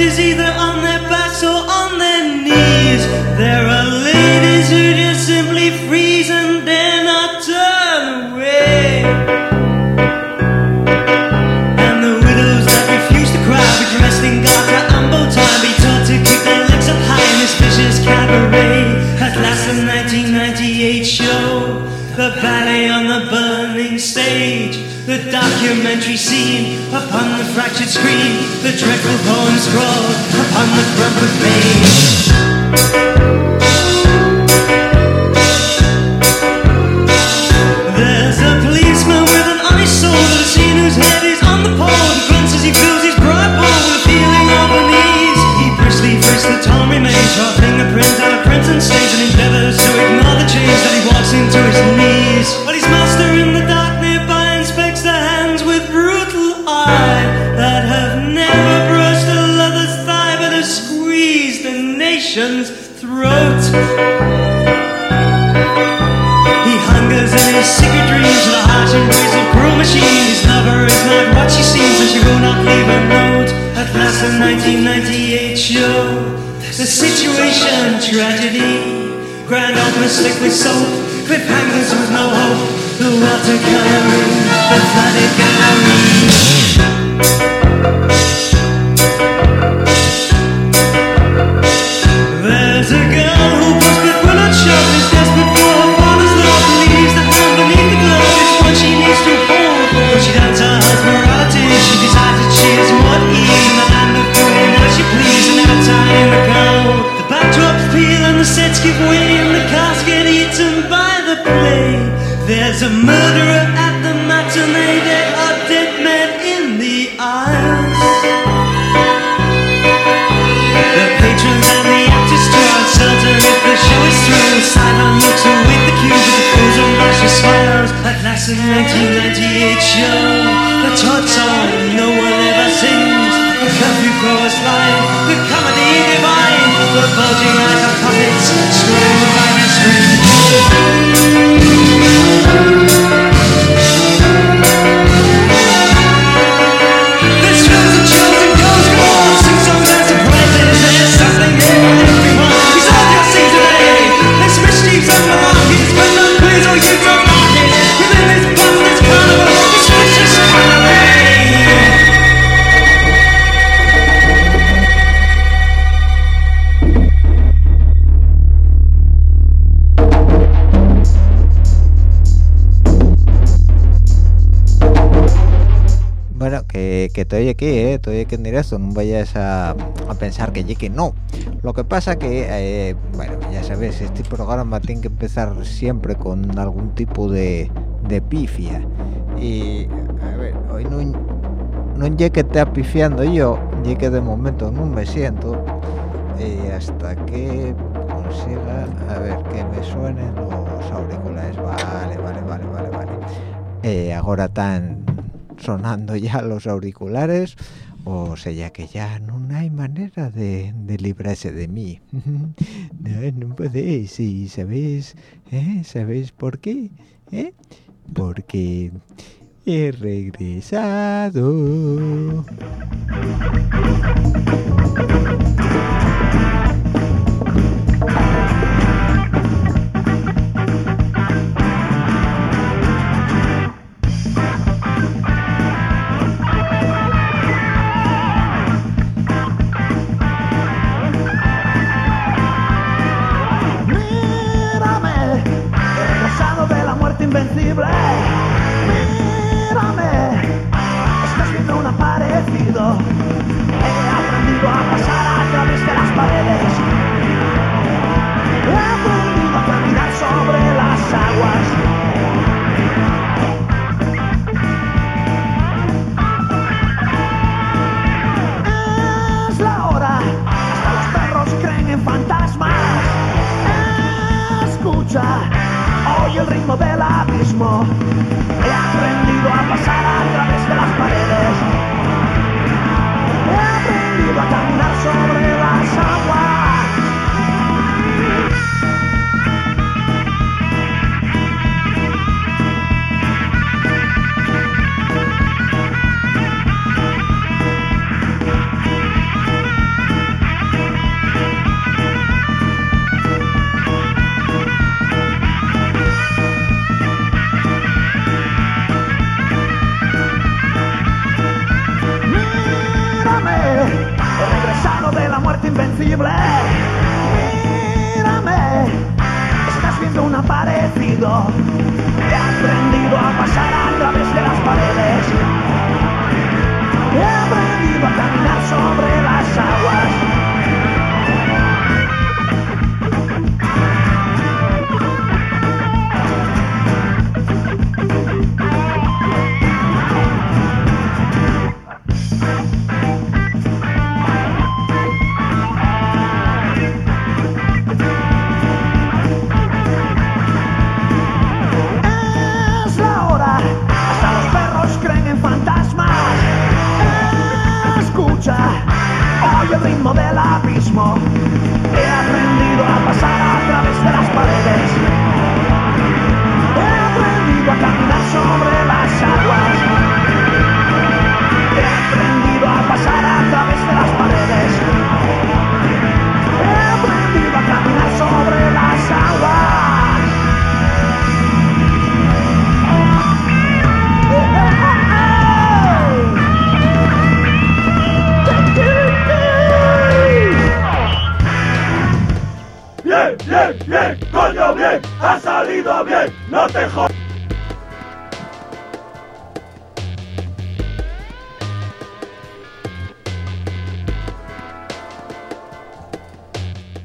is either on scene upon the fractured screen, the dreadful poem scrawled upon the crumpled page. There's a policeman with an honest soul has seen whose head is on the pole. He grunts as he fills his broad bowl with a feeling of unease. He briskly frisks the torn remains, draws fingerprints out of prints and stains, and endeavors to ignore the change that he for the of cruel machine. His lover is not what she seems, and she will not leave a note. At last, the 1998 show, the situation tragedy. Grand opener slick with soap, cliffhangers with no hope. The watercoloring, the flooded gallery. A murderer que, estoy aquí, ¿eh? estoy aquí en directo, no vayas a, a pensar que llegue, no. Lo que pasa que, eh, bueno, ya sabes, este programa tiene que empezar siempre con algún tipo de, de pifia. Y, a ver, hoy no, no llegué que esté pifiando yo, llegué de momento no me siento, eh, hasta que consiga, a ver, que me suenen los auriculares, vale, vale, vale, vale, vale. Eh, ahora están sonando ya los auriculares o sea que ya no hay manera de, de librarse de mí no, no podéis y sabéis ¿eh? sabéis por qué ¿Eh? porque he regresado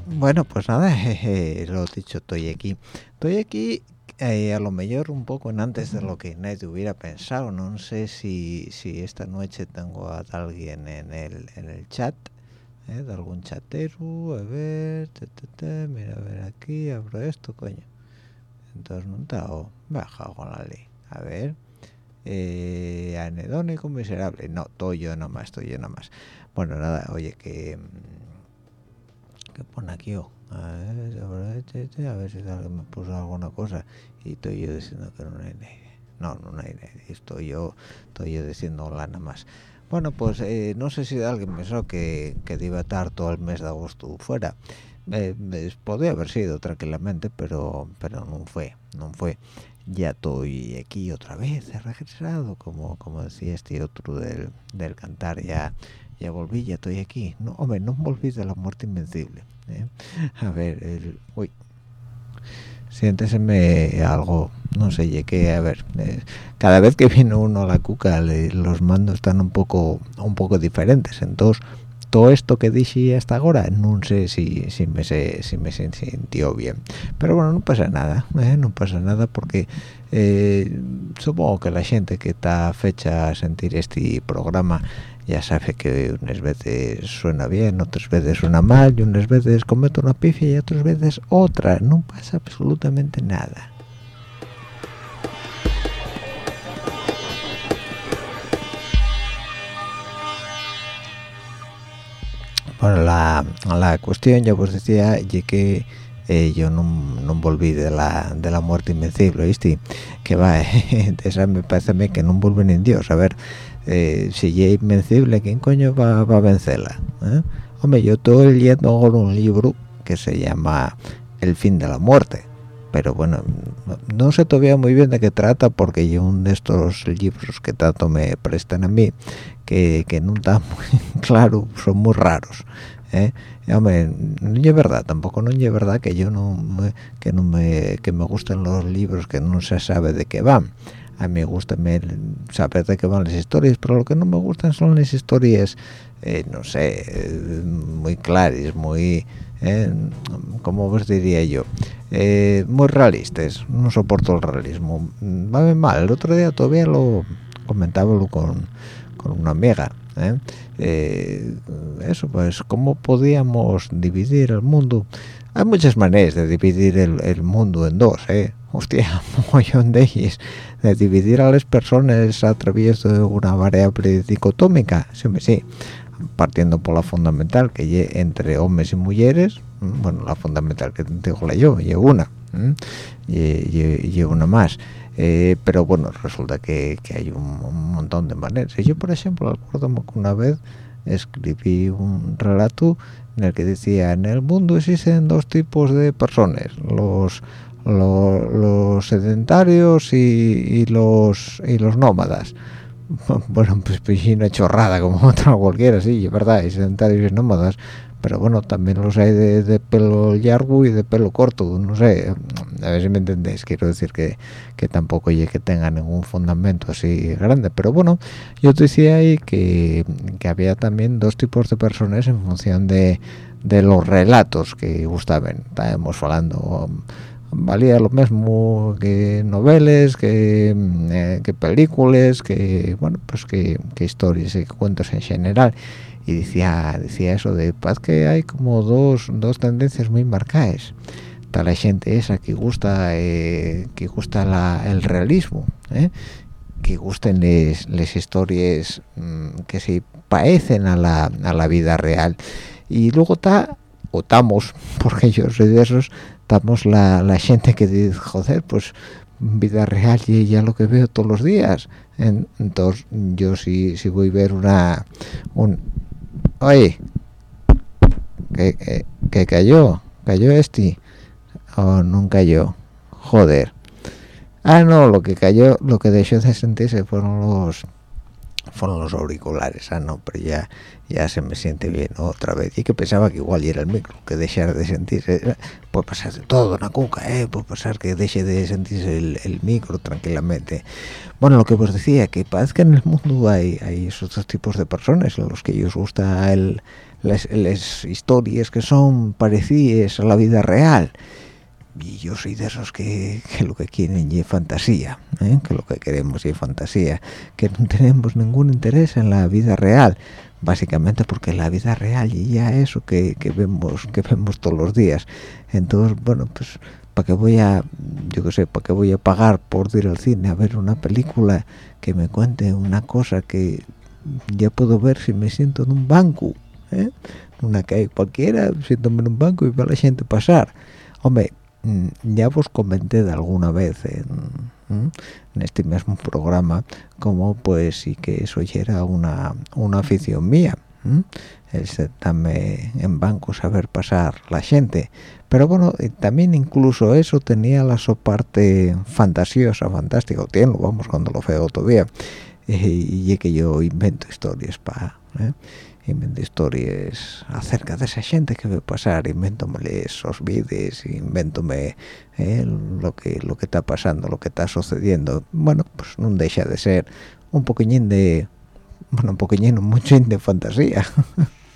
Bueno, pues nada, jeje, lo dicho, estoy aquí. Estoy aquí eh, a lo mejor un poco en antes de lo que nadie hubiera pensado. No sé si, esta noche tengo a alguien en el, en el chat, ¿eh? de algún chatero, a ver, ta, ta, mira, a ver aquí, abro esto, coño. Entonces no está, oh, baja con la ley. A ver, eh, anedónico, miserable. No, estoy yo nomás, estoy yo nomás. Bueno, nada, oye, que... que pone aquí oh, a ver, a ver, a ver si alguien me puso alguna cosa y estoy yo diciendo que no hay nadie no no hay nadie estoy yo estoy yo diciendo hola nada más bueno pues eh, no sé si alguien pensó que, que iba estar todo el mes de agosto fuera Eh, podría haber sido tranquilamente pero pero no fue no fue ya estoy aquí otra vez he regresado como como decía este otro del, del cantar ya ya volví, ya estoy aquí. No, hombre, no volví de la muerte invencible. ¿eh? A ver, el, uy, siénteseme algo, no sé, que, a ver, eh, cada vez que viene uno a la cuca, le- los mandos están un poco, un poco diferentes. Entonces, todo esto que dije hasta ahora, no sé si, si me si me sintió bien. Pero bueno, no pasa nada, ¿eh? no pasa nada porque eh, supongo que la gente que está fecha a sentir este programa ya sabe que unas veces suena bien, otras veces suena mal, y unas veces cometo una pifia y otras veces otra. No pasa absolutamente nada. Bueno, la, la cuestión, ya os decía, y que eh, yo no, volví de la, de la muerte invencible, ¿viste? Que va, eh, esa me parece que no vuelven en Dios. A ver, eh, si ya invencible, ¿quién coño va, va a vencerla? eh? Hombre, yo estoy leyendo un libro que se llama El fin de la muerte. Pero bueno, no, no sé todavía muy bien de qué trata porque yo uno de estos libros que tanto me prestan a mí, que, que no está muy claro, son muy raros. ¿eh? Hombre, no es verdad, tampoco no es verdad que yo no me, que no me que me gusten los libros que no se sabe de qué van. A mí me gusta saber de qué van las historias, pero lo que no me gustan son las historias, eh, no sé, eh, muy claras, muy, eh, ¿cómo os diría yo? Eh, muy realistas. No soporto el realismo. Va bien mal. El otro día todavía lo comentaba con, con una amiga. ¿eh? Eh, eso, pues, ¿cómo podíamos dividir el mundo? Hay muchas maneras de dividir el, el mundo en dos, ¿eh? Hostia, montón de ellas. De dividir a las personas a través de una variable dicotómica. Sí, sí. Partiendo por la fundamental, que lle entre hombres y mujeres. mm, Bueno, la fundamental que digo la yo, y una. ¿m? Y, una más. Eh, pero bueno, resulta que, que hay un, montón de maneras. Yo, por ejemplo, recuerdo que una vez escribí un relato en el que decía, en el mundo existen dos tipos de personas, los lo- los sedentarios y, y los y los nómadas. Bueno, pues, pues una chorrada como otra cualquiera, sí, es verdad, y sedentarios y nómadas, pero bueno también los hay de, pelo largo y de pelo corto no sé a ver si me entendéis quiero decir que, que tampoco oye que tenga ningún fundamento así grande pero bueno yo te decía ahí que, que había también dos tipos de personas en función de, de los relatos que gustaban. Estábamos hablando valía lo mismo que noveles que, eh, que películas que bueno pues que, que historias y cuentos en general. Y decía decía eso de paz que hay como dos, dos tendencias muy marcadas. Está la gente esa que gusta eh, que gusta la, el realismo ¿eh? que gusten las historias mm, que se parecen a la, a la vida real. Y luego está o estamos porque yo soy de esos estamos la, la gente que dice joder pues vida real y ya lo que veo todos los días entonces yo si, si voy a ver una un, oye que, que, cayó cayó este o no cayó joder ah no lo que cayó lo que dejó de sentirse fueron los fueron los auriculares. Ah no pero ya ya se me siente bien otra vez. Y que pensaba que igual era el micro que dejara de sentirse. Puede pasar de todo una cuca eh puede pasar que deje de sentirse el, el, micro tranquilamente. Bueno lo que os decía que parece que en el mundo hay hay esos dos tipos de personas los que ellos gusta el las, las historias que son parecidas a la vida real y yo soy de esos que, que lo que quieren es fantasía, ¿eh? que lo que queremos es fantasía, que no tenemos ningún interés en la vida real, básicamente porque la vida real y ya eso que, que vemos que vemos todos los días. Entonces, bueno, pues para qué voy a, yo qué sé, para qué voy a pagar por ir al cine a ver una película que me cuente una cosa que ya puedo ver si me siento en un banco, ¿eh? una calle cualquiera, siéntome en un banco y veo a la gente pasar. Hombre, ya os comenté de alguna vez en, en, este mismo programa como pues sí que eso ya era una, una afición mía el sentarme en bancos a ver pasar la gente pero bueno también incluso eso tenía la su parte fantasiosa fantástica tiene vamos cuando lo veo todavía y, y que yo invento historias para ¿eh? Invento historias acerca de esa gente que ve pasar, inventóme esos vídeos, inventóme eh, lo que lo que está pasando, lo que está sucediendo. Bueno, pues no deja de ser un poquillín de, bueno, un poquillín, mucho de fantasía.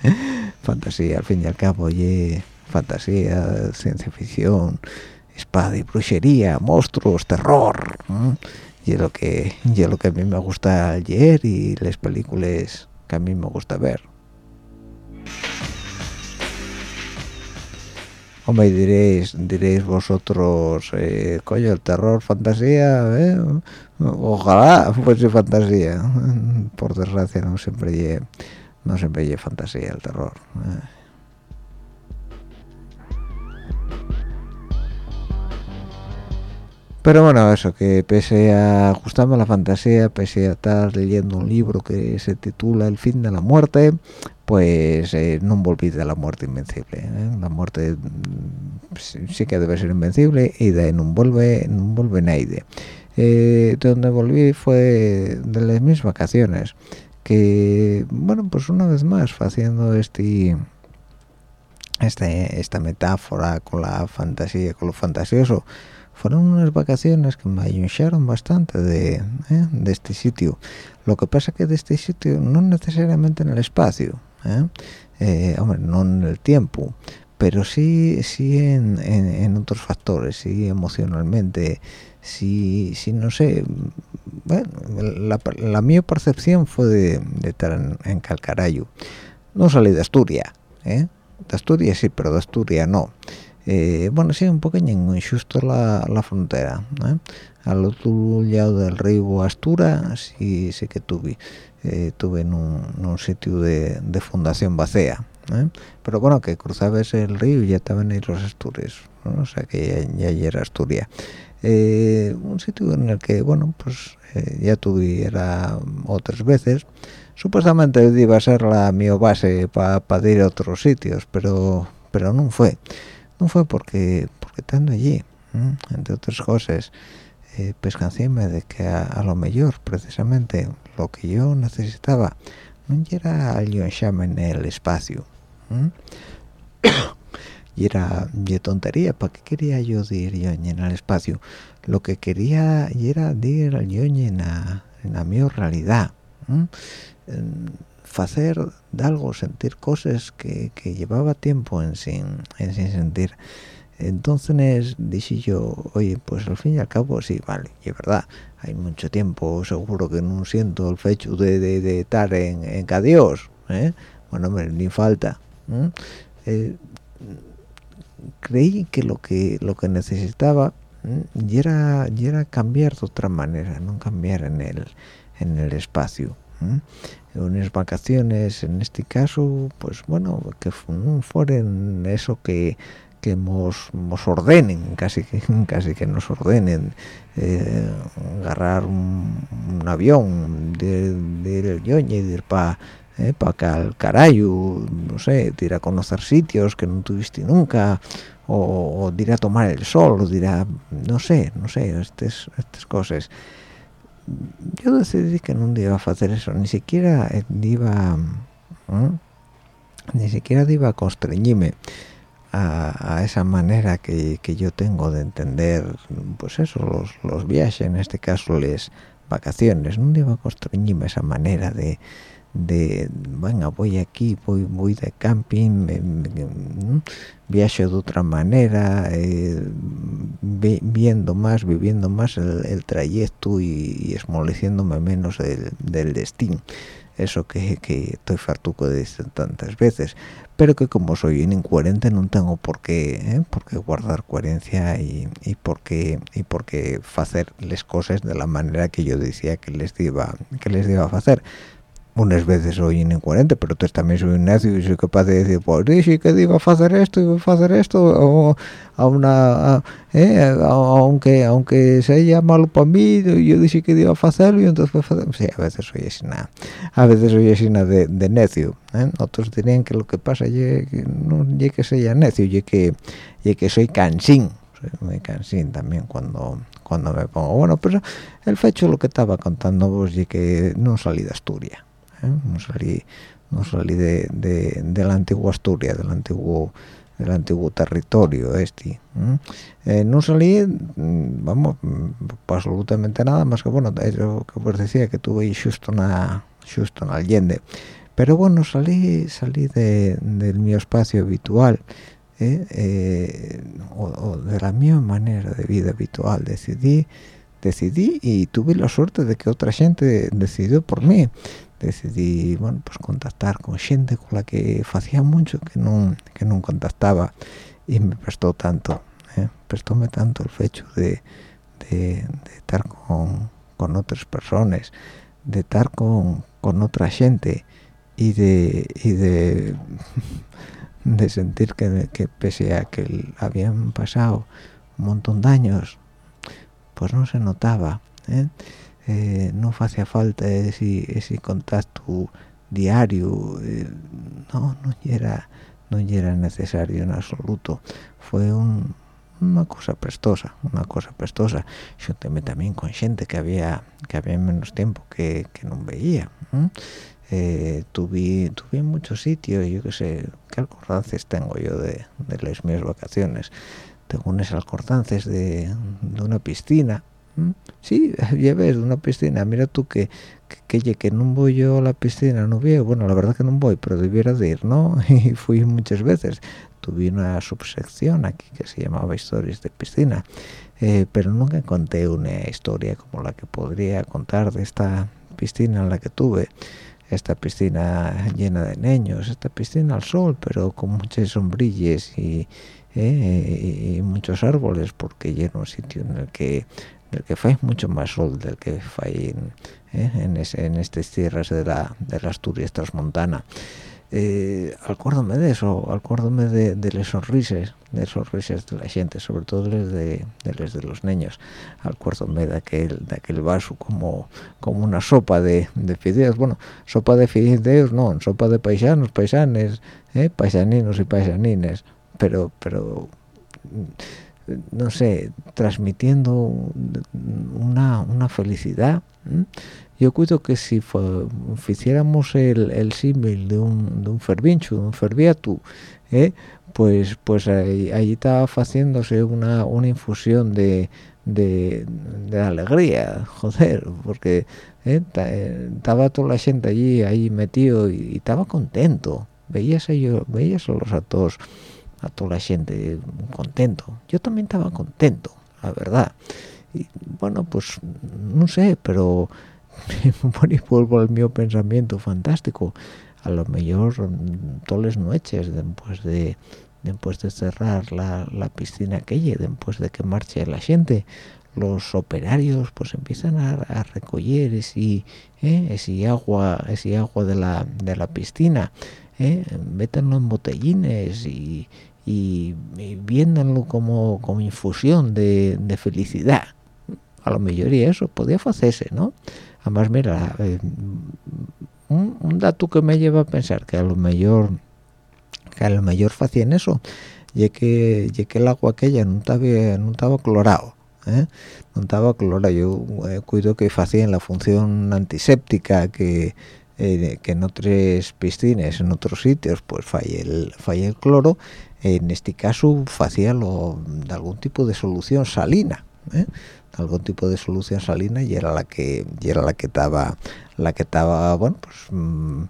fantasía, al fin y al cabo, y fantasía, ciencia ficción, espada y brujería, monstruos, terror. Y es lo que, y lo que a mí me gusta ayer y las películas que a mí me gusta ver. Hombre, diréis, diréis vosotros, eh, coño, el terror, fantasía, ¿eh? ojalá fuese fantasía. Por desgracia no siempre lle, no siempre lle fantasía el terror. ¿eh? Pero bueno, eso, que pese a gustarme la fantasía, pese a estar leyendo un libro que se titula El fin de la muerte, pues eh, no volví de la muerte invencible ¿eh? la muerte mm, sí que debe ser invencible y de no vuelve no vuelve nadie eh, de donde volví fue de las mis vacaciones que bueno pues una vez más haciendo este este esta metáfora con la fantasía con lo fantasioso fueron unas vacaciones que me ayudaron bastante de, ¿eh? de este sitio lo que pasa que de este sitio no necesariamente en el espacio ¿eh? Eh, hombre, no en el tiempo, pero sí, sí en, en, otros factores, sí emocionalmente, sí, sí no sé, bueno, la, la mi percepción fue de, de estar en, en, Calcarayo. No salí de Asturias, ¿eh? De Asturias sí, pero de Asturias no. Eh, bueno, sí, un poquillo justo la, la frontera, ¿eh? Al otro lado del río Astura, sí, sí que tuve eh, tuve en un, sitio de, fundación vacía ¿eh? pero bueno que cruzabas el río y ya estaban ahí los Asturias o sea que ya, ya era Asturias eh, un sitio en el que bueno pues ya tuviera otras veces supuestamente iba a ser la mi base para ir a otros sitios pero pero no fue no fue porque porque estando allí entre otras cosas eh, de que a, lo mejor precisamente lo que yo necesitaba no era alguien en el espacio y era de tontería para qué quería yo ir yo en el espacio lo que quería era ir yo en la, en la mi realidad hacer algo sentir cosas que, que, llevaba tiempo en sin, en sin sentir. Entonces dije yo oye pues al fin y al cabo sí vale y es verdad hay mucho tiempo seguro que no siento el fecho de, de, estar en, en Dios ¿eh? bueno ni falta eh, creí que lo que lo que necesitaba era era cambiar de otra manera no cambiar en el en el espacio unas vacaciones en este caso pues bueno que fueran eso que que nos, ordenen casi que casi que nos ordenen eh, agarrar un, avión de, de, y ir para eh, acá al carayo no sé ir a conocer sitios que no tuviste nunca o, o ir a tomar el sol o ir a no sé no sé estas estas cosas yo decidí que no iba a hacer eso ni siquiera iba ni siquiera iba a constreñirme a, esa manera que, yo tengo de entender pues eso los, los viajes en este caso las vacaciones. No iba a constreñirme esa manera de de venga voy aquí voy voy de camping viaje de otra manera eh, viendo más viviendo más el, trayecto y, esmoleciéndome menos del, destino eso que, que estoy fartuco de tantas veces. Pero que como soy un incoherente no tengo por qué ¿eh? por qué guardar coherencia y, y por qué y por qué hacer las cosas de la manera que yo decía que les iba que les iba a hacer unas veces soy incoherente, pero entonces también soy un necio y soy capaz de decir, pues dije que iba a hacer esto, iba a hacer esto, o a una, eh, aunque aunque sea malo para mí, yo dije que iba a hacerlo y entonces sí, a veces soy así nada, a veces soy así de, de necio, ¿eh? otros dirían que lo que pasa es que no es que sea necio, y que, que soy cansín, soy muy cansín también cuando cuando me pongo, bueno, pero el fecho lo que estaba contando vos y que no salí de Asturias ¿eh? no salí no salí de, de, la antigua Asturias del antiguo del antiguo territorio este eh, no salí mm, vamos para absolutamente nada más que bueno eso que os decía que tuve justo una justo en Allende pero bueno salí salí de, del mi espacio habitual ¿eh? o, de la misma manera de vida habitual decidí decidí y tuve la suerte de que otra gente decidió por mí decidí bueno pues contactar con gente con la que hacía mucho que no que no contactaba y me prestó tanto ¿eh? prestóme tanto el hecho de, de, estar con, con, otras personas de estar con, con otra gente y de y de, de sentir que, que pese a que habían pasado un montón de años pues no se notaba ¿eh? Eh, no hacía falta ese, ese contacto diario eh, no no era no era necesario en absoluto. Fue una cosa prestosa una cosa prestosa yo también con gente que había que había menos tiempo que, que no veía eh, tuve tuve muchos sitios yo que sé qué acordances tengo yo de, de las mis vacaciones tengo unas acordances de, de una piscina Sí, ya ves, una piscina, mira tú que, que, que, no voy yo a la piscina, no veo, bueno, la verdad que no voy, pero debiera de ir, ¿no? Y fui muchas veces, tuve una subsección aquí que se llamaba Historias de Piscina, eh, pero nunca conté una historia como la que podría contar de esta piscina en la que tuve, esta piscina llena de niños, esta piscina al sol, pero con muchas sombrillas y, eh, y muchos árboles, porque lleno un sitio en el que del que fue mucho más sol del que fue eh, en, en, estas tierras de la, de la Asturias transmontana. Eh, acuérdome de eso, acuérdome de, de las sonrisas, de las sonrisas de la gente, sobre todo de, de, de los niños. Acuérdome de aquel, de aquel vaso como, como una sopa de, de fideos, bueno, sopa de fideos no, sopa de paisanos, paisanes, eh, paisaninos y paisanines, pero, pero no sé, transmitiendo una, una felicidad. Yo cuido que si hiciéramos el, el símil de un, de un fervincho, de un ferviatu, ¿eh? pues pues ahí, estaba haciéndose una, una infusión de, de, alegría, joder, porque ¿eh? estaba toda la gente allí, ahí metido y, estaba contento. Veías a ellos, veías a los a todos, a toda la gente contento. Yo también estaba contento, la verdad. Y bueno, pues no sé, pero bueno, vuelvo al mío pensamiento fantástico. A lo mejor todas las noches después de después de cerrar la, la piscina aquella, después de que marche la gente, los operarios pues empiezan a, recoger ese, ¿eh? ese agua ese agua de la, de la piscina ¿eh? en botellines y, y, viéndolo como, como infusión de, de, felicidad a lo mejor y eso podía hacerse no además mira eh, un, un, dato que me lleva a pensar que a lo mejor que a lo mejor hacían eso y que, que el agua aquella no estaba no estaba clorado ¿eh? no estaba clorado yo eh, cuido que hacían la función antiséptica que eh, que en otras piscinas en otros sitios pues falla el falla el cloro en este caso hacía de algún tipo de solución salina ¿eh? algún tipo de solución salina y era la que y era la que estaba la que estaba bueno pues mm,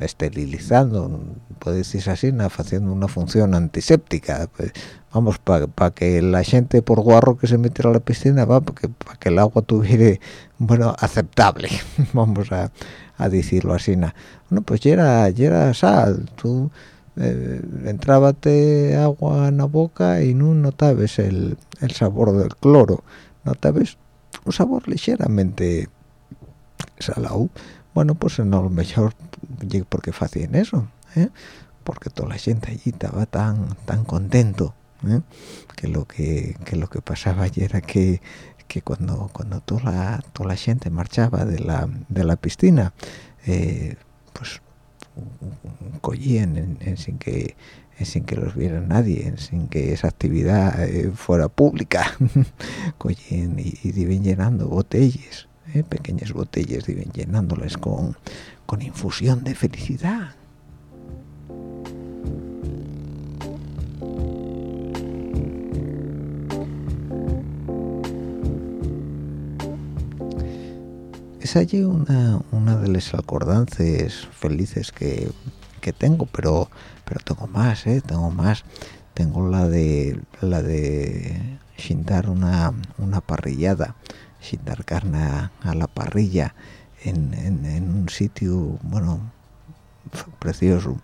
esterilizando puede decirse así haciendo una función antiséptica pues, vamos para que la gente por guarro que se metiera a la piscina va para que, para que el agua tuviera bueno aceptable vamos a, a decirlo así bueno pues ya era ya era sal tú eh, entrábate agua en la boca y no notabas el, el sabor del cloro notabas un sabor ligeramente salado. Bueno pues en lo mejor porque hacían eso ¿eh? porque toda la gente allí estaba tan tan contento ¿eh? que lo que, lo que pasaba allí era que, que cuando cuando toda la, toda la gente marchaba de la, de la piscina eh, pues cogían en, sin que sin que los viera nadie, sin que esa actividad fuera pública, cogían y, y llenando botellas, pequeñas botellas, iban llenándolas con, con infusión de felicidad. Es una, una de las acordances felices que, que tengo, pero pero tengo más, ¿eh? tengo más. Tengo la de la de chintar una, una parrillada, chintar carne a la parrilla en, un sitio, bueno, precioso.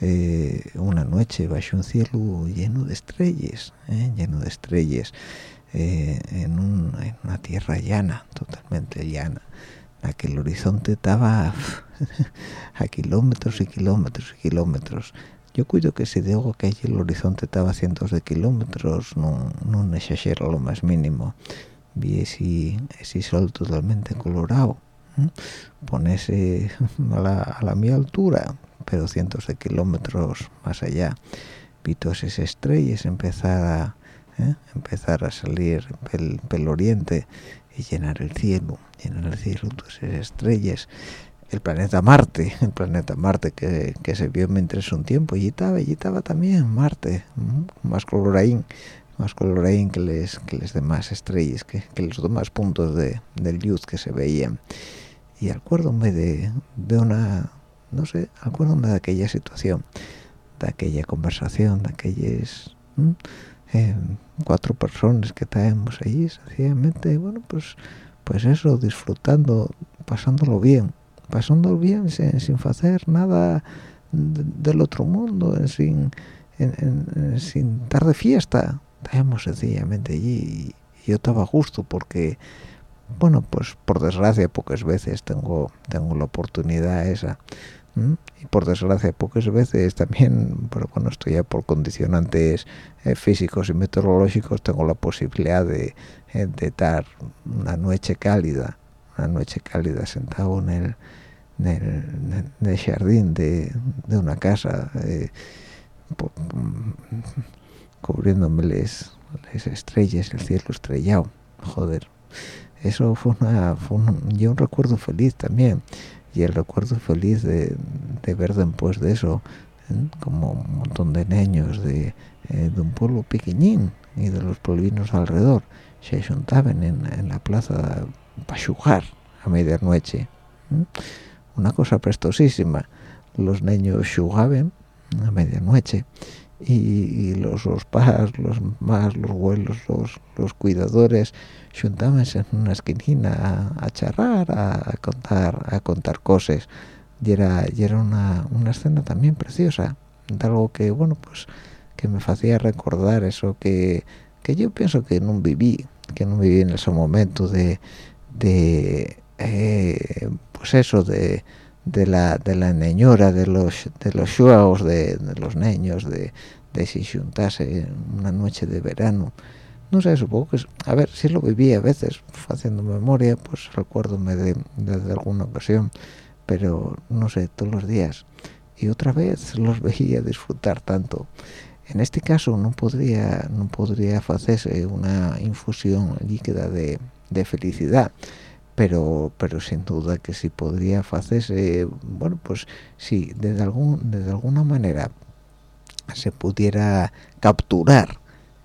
Eh, una noche bajo un cielo lleno de estrellas, eh, lleno de estrellas, eh, en, una tierra llana, totalmente llana. Aquel horizonte estaba a kilómetros y kilómetros y kilómetros. Yo cuido que si digo que el horizonte estaba a cientos de kilómetros, no, no lo más mínimo. Vi ese, ese sol totalmente colorado ponerse a la, a mi altura, pero cientos de kilómetros más allá, vi todas esas estrellas empezar a, ¿eh? empezar a salir pel, pel, oriente y llenar el cielo, llenar el cielo todas esas estrellas. El planeta Marte, el planeta Marte que, que se vio mientras un tiempo, y estaba, allí estaba también Marte, más coloraín, más coloraín que les, que les demás estrellas, que, que los demás puntos de, del luz que se veían y acuérdome de, de una, no sé, acuérdome de aquella situación, de aquella conversación, de aquellas eh, cuatro personas que estábamos allí, sencillamente, bueno, pues, pues eso, disfrutando, pasándolo bien, pasándolo bien sin, sin hacer nada del otro mundo, sin, sin estar de fiesta, estábamos sencillamente allí y yo estaba justo porque bueno pues por desgracia pocas veces tengo tengo la oportunidad esa y por desgracia pocas veces también pero bueno estoy ya por condicionantes eh, físicos y meteorológicos tengo la posibilidad de, eh, de estar una noche cálida una noche cálida sentado en el en el, jardín de, de, una casa eh, cubriéndome las, las estrellas el cielo estrellado. Joder eso fue una fue un, un recuerdo feliz también y el recuerdo feliz de, de ver después de eso como un montón de niños de, eh, de un pueblo pequeñín y de los pueblinos alrededor. Se juntaban en, la plaza para jugar a medianoche una cosa prestosísima. Los niños jugaban a medianoche y, los, los padres, los más, los abuelos, los, los cuidadores juntábanse en una esquina a, charrar, a, contar a contar cosas y era, y era una, una escena también preciosa de algo que bueno pues que me hacía recordar eso que, que yo pienso que no viví que no viví en ese momento de, de eh, pues eso de, de la de la neñora de los de los juegos de, los niños de, de si juntase una noche de verano. No sé supongo que a ver si lo viví a veces haciendo memoria pues recuérdome de, de, alguna ocasión pero no sé todos los días. Y otra vez los veía disfrutar tanto. En este caso no podría no podría hacerse una infusión líquida de, de felicidad pero pero sin duda que sí podría hacerse bueno pues sí desde algún desde alguna manera se pudiera capturar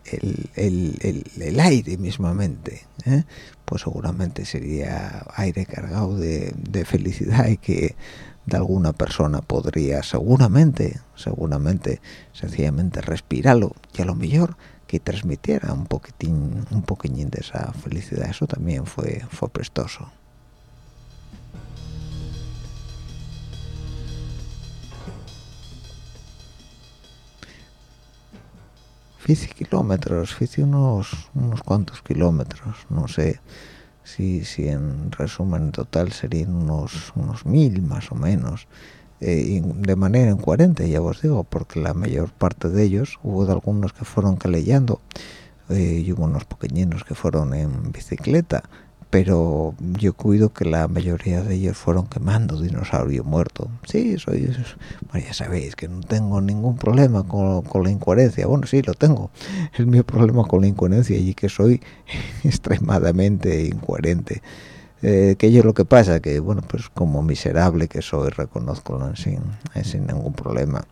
el, el, el, aire mismamente ¿eh? pues seguramente sería aire cargado de, de felicidad y que de alguna persona podría seguramente, seguramente, sencillamente respirarlo y a lo mejor que transmitiera un poquitín, un poquillín de esa felicidad. Eso también fue, fue prestoso. Fice kilómetros, fice unos, unos cuantos kilómetros, no sé si, si en resumen total serían unos, unos mil más o menos, eh, de manera en 40 ya os digo, porque la mayor parte de ellos, hubo de algunos que fueron calellando, eh, y hubo unos pequeñinos que fueron en bicicleta, pero yo cuido que la mayoría de ellos fueron quemando dinosaurio muerto. Sí, soy, bueno, ya sabéis que no tengo ningún problema con, la incoherencia. Bueno, sí, lo tengo. Es mi problema con la incoherencia y que soy extremadamente incoherente. Eh, que yo lo que pasa que bueno pues como miserable que soy reconozco sin, sin ningún problema.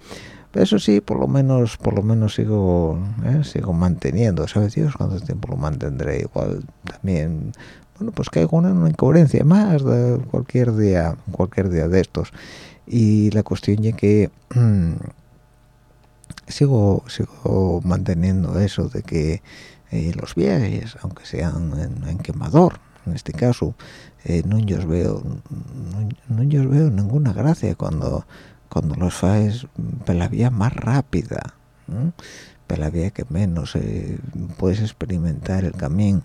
Pero eso sí por lo menos por lo menos sigo eh, sigo manteniendo sabes Dios cuánto tiempo lo mantendré igual también bueno pues caigo en una incoherencia más de cualquier día cualquier día de estos. Y la cuestión es que sigo sigo manteniendo eso de que eh, los viajes aunque sean en, quemador en este caso eh, no yo veo no, veo ninguna gracia cuando cuando los faes por la vía más rápida por la vía que menos eh, puedes experimentar el camino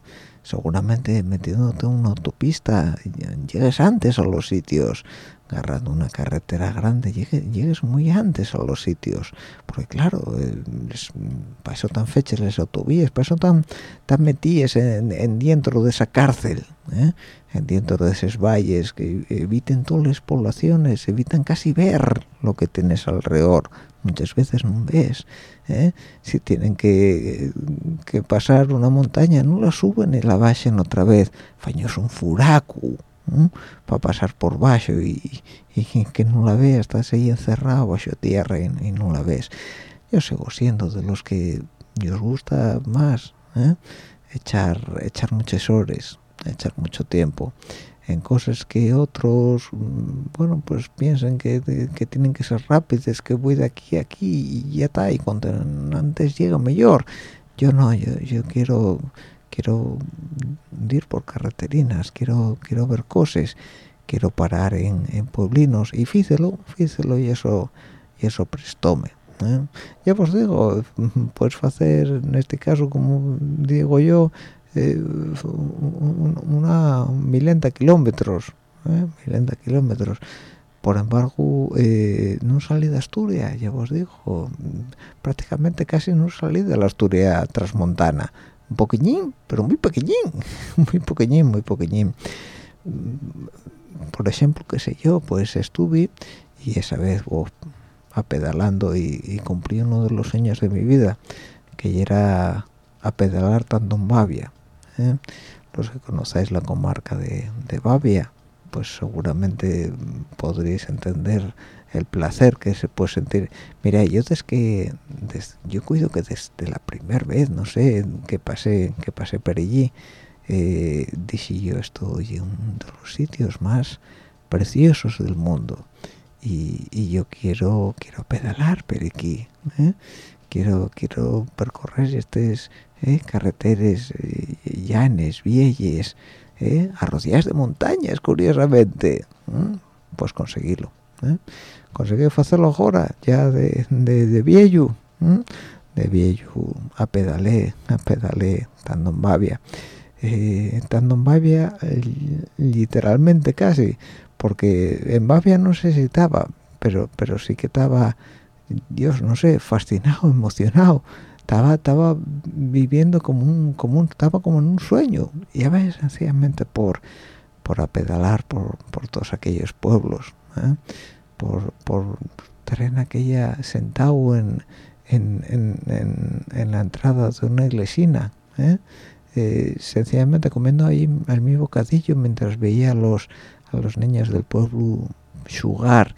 seguramente metiéndote en una autopista llegues antes a los sitios agarrando una carretera grande llegues, muy antes a los sitios porque claro eh, para eso tan fechas las autovías para tan tan metíes en, dentro de esa cárcel ¿eh? en dentro de esos valles que eviten todas las poblaciones evitan casi ver lo que tienes alrededor muchas veces no ves ¿eh? si tienen que, que, pasar una montaña no la suben y la bajen otra vez. Faños un furaco para pasar por bajo y, que no la veas estás ahí encerrado bajo tierra y, no la ves. Yo sigo siendo de los que os gusta más ¿eh? echar echar muchas horas echar mucho tiempo en cosas que otros mm, bueno pues piensan que, que tienen que ser rápidas que voy de aquí a aquí y ya está y cuando antes llega mejor yo no yo, yo quiero quiero ir por carreterinas quiero quiero ver cosas quiero parar en, en pueblinos y fícelo fícelo y eso y eso prestóme ¿eh? ya os digo puedes hacer en este caso como digo yo eh, una milenta kilómetros eh, milenta kilómetros. Por embargo eh, no salí de Asturias ya os digo. Prácticamente casi no salí de la Asturias transmontana un poquillín pero muy pequeñín muy pequeñín muy pequeñín por ejemplo qué sé yo pues estuve y esa vez oh, apedalando y, y, cumplí uno de los sueños de mi vida que era a pedalar tanto en Bavia ¿eh? los que conocéis la comarca de, de Bavia pues seguramente podréis entender el placer que se puede sentir. Mira, yo desde que yo cuido que desde la primera vez, no sé, que pasé que pasé por allí, eh, dije yo estoy en uno de los sitios más preciosos del mundo y, yo quiero quiero pedalar por aquí, ¿eh? quiero quiero percorrer estas ¿eh? carreteras eh, llanes, vielles, ¿eh? de montañas, curiosamente, pues conseguirlo. ¿eh? Conseguí hacerlo ahora, ya de, de, viejo, de viejo, a pedalé, a pedalé, estando en Bavia. estando en Bavia, literalmente casi, porque en Bavia no sé si estaba, pero, pero sí que estaba, Dios, no sé, fascinado, emocionado, estaba estaba viviendo como un como estaba como en un sueño y a veces sencillamente por por apedalar por, por todos aquellos pueblos ¿eh? por por estar en aquella sentado en en, en, en, la entrada de una iglesina ¿eh? Eh, sencillamente comiendo ahí al mi bocadillo mientras veía a los a los niños del pueblo jugar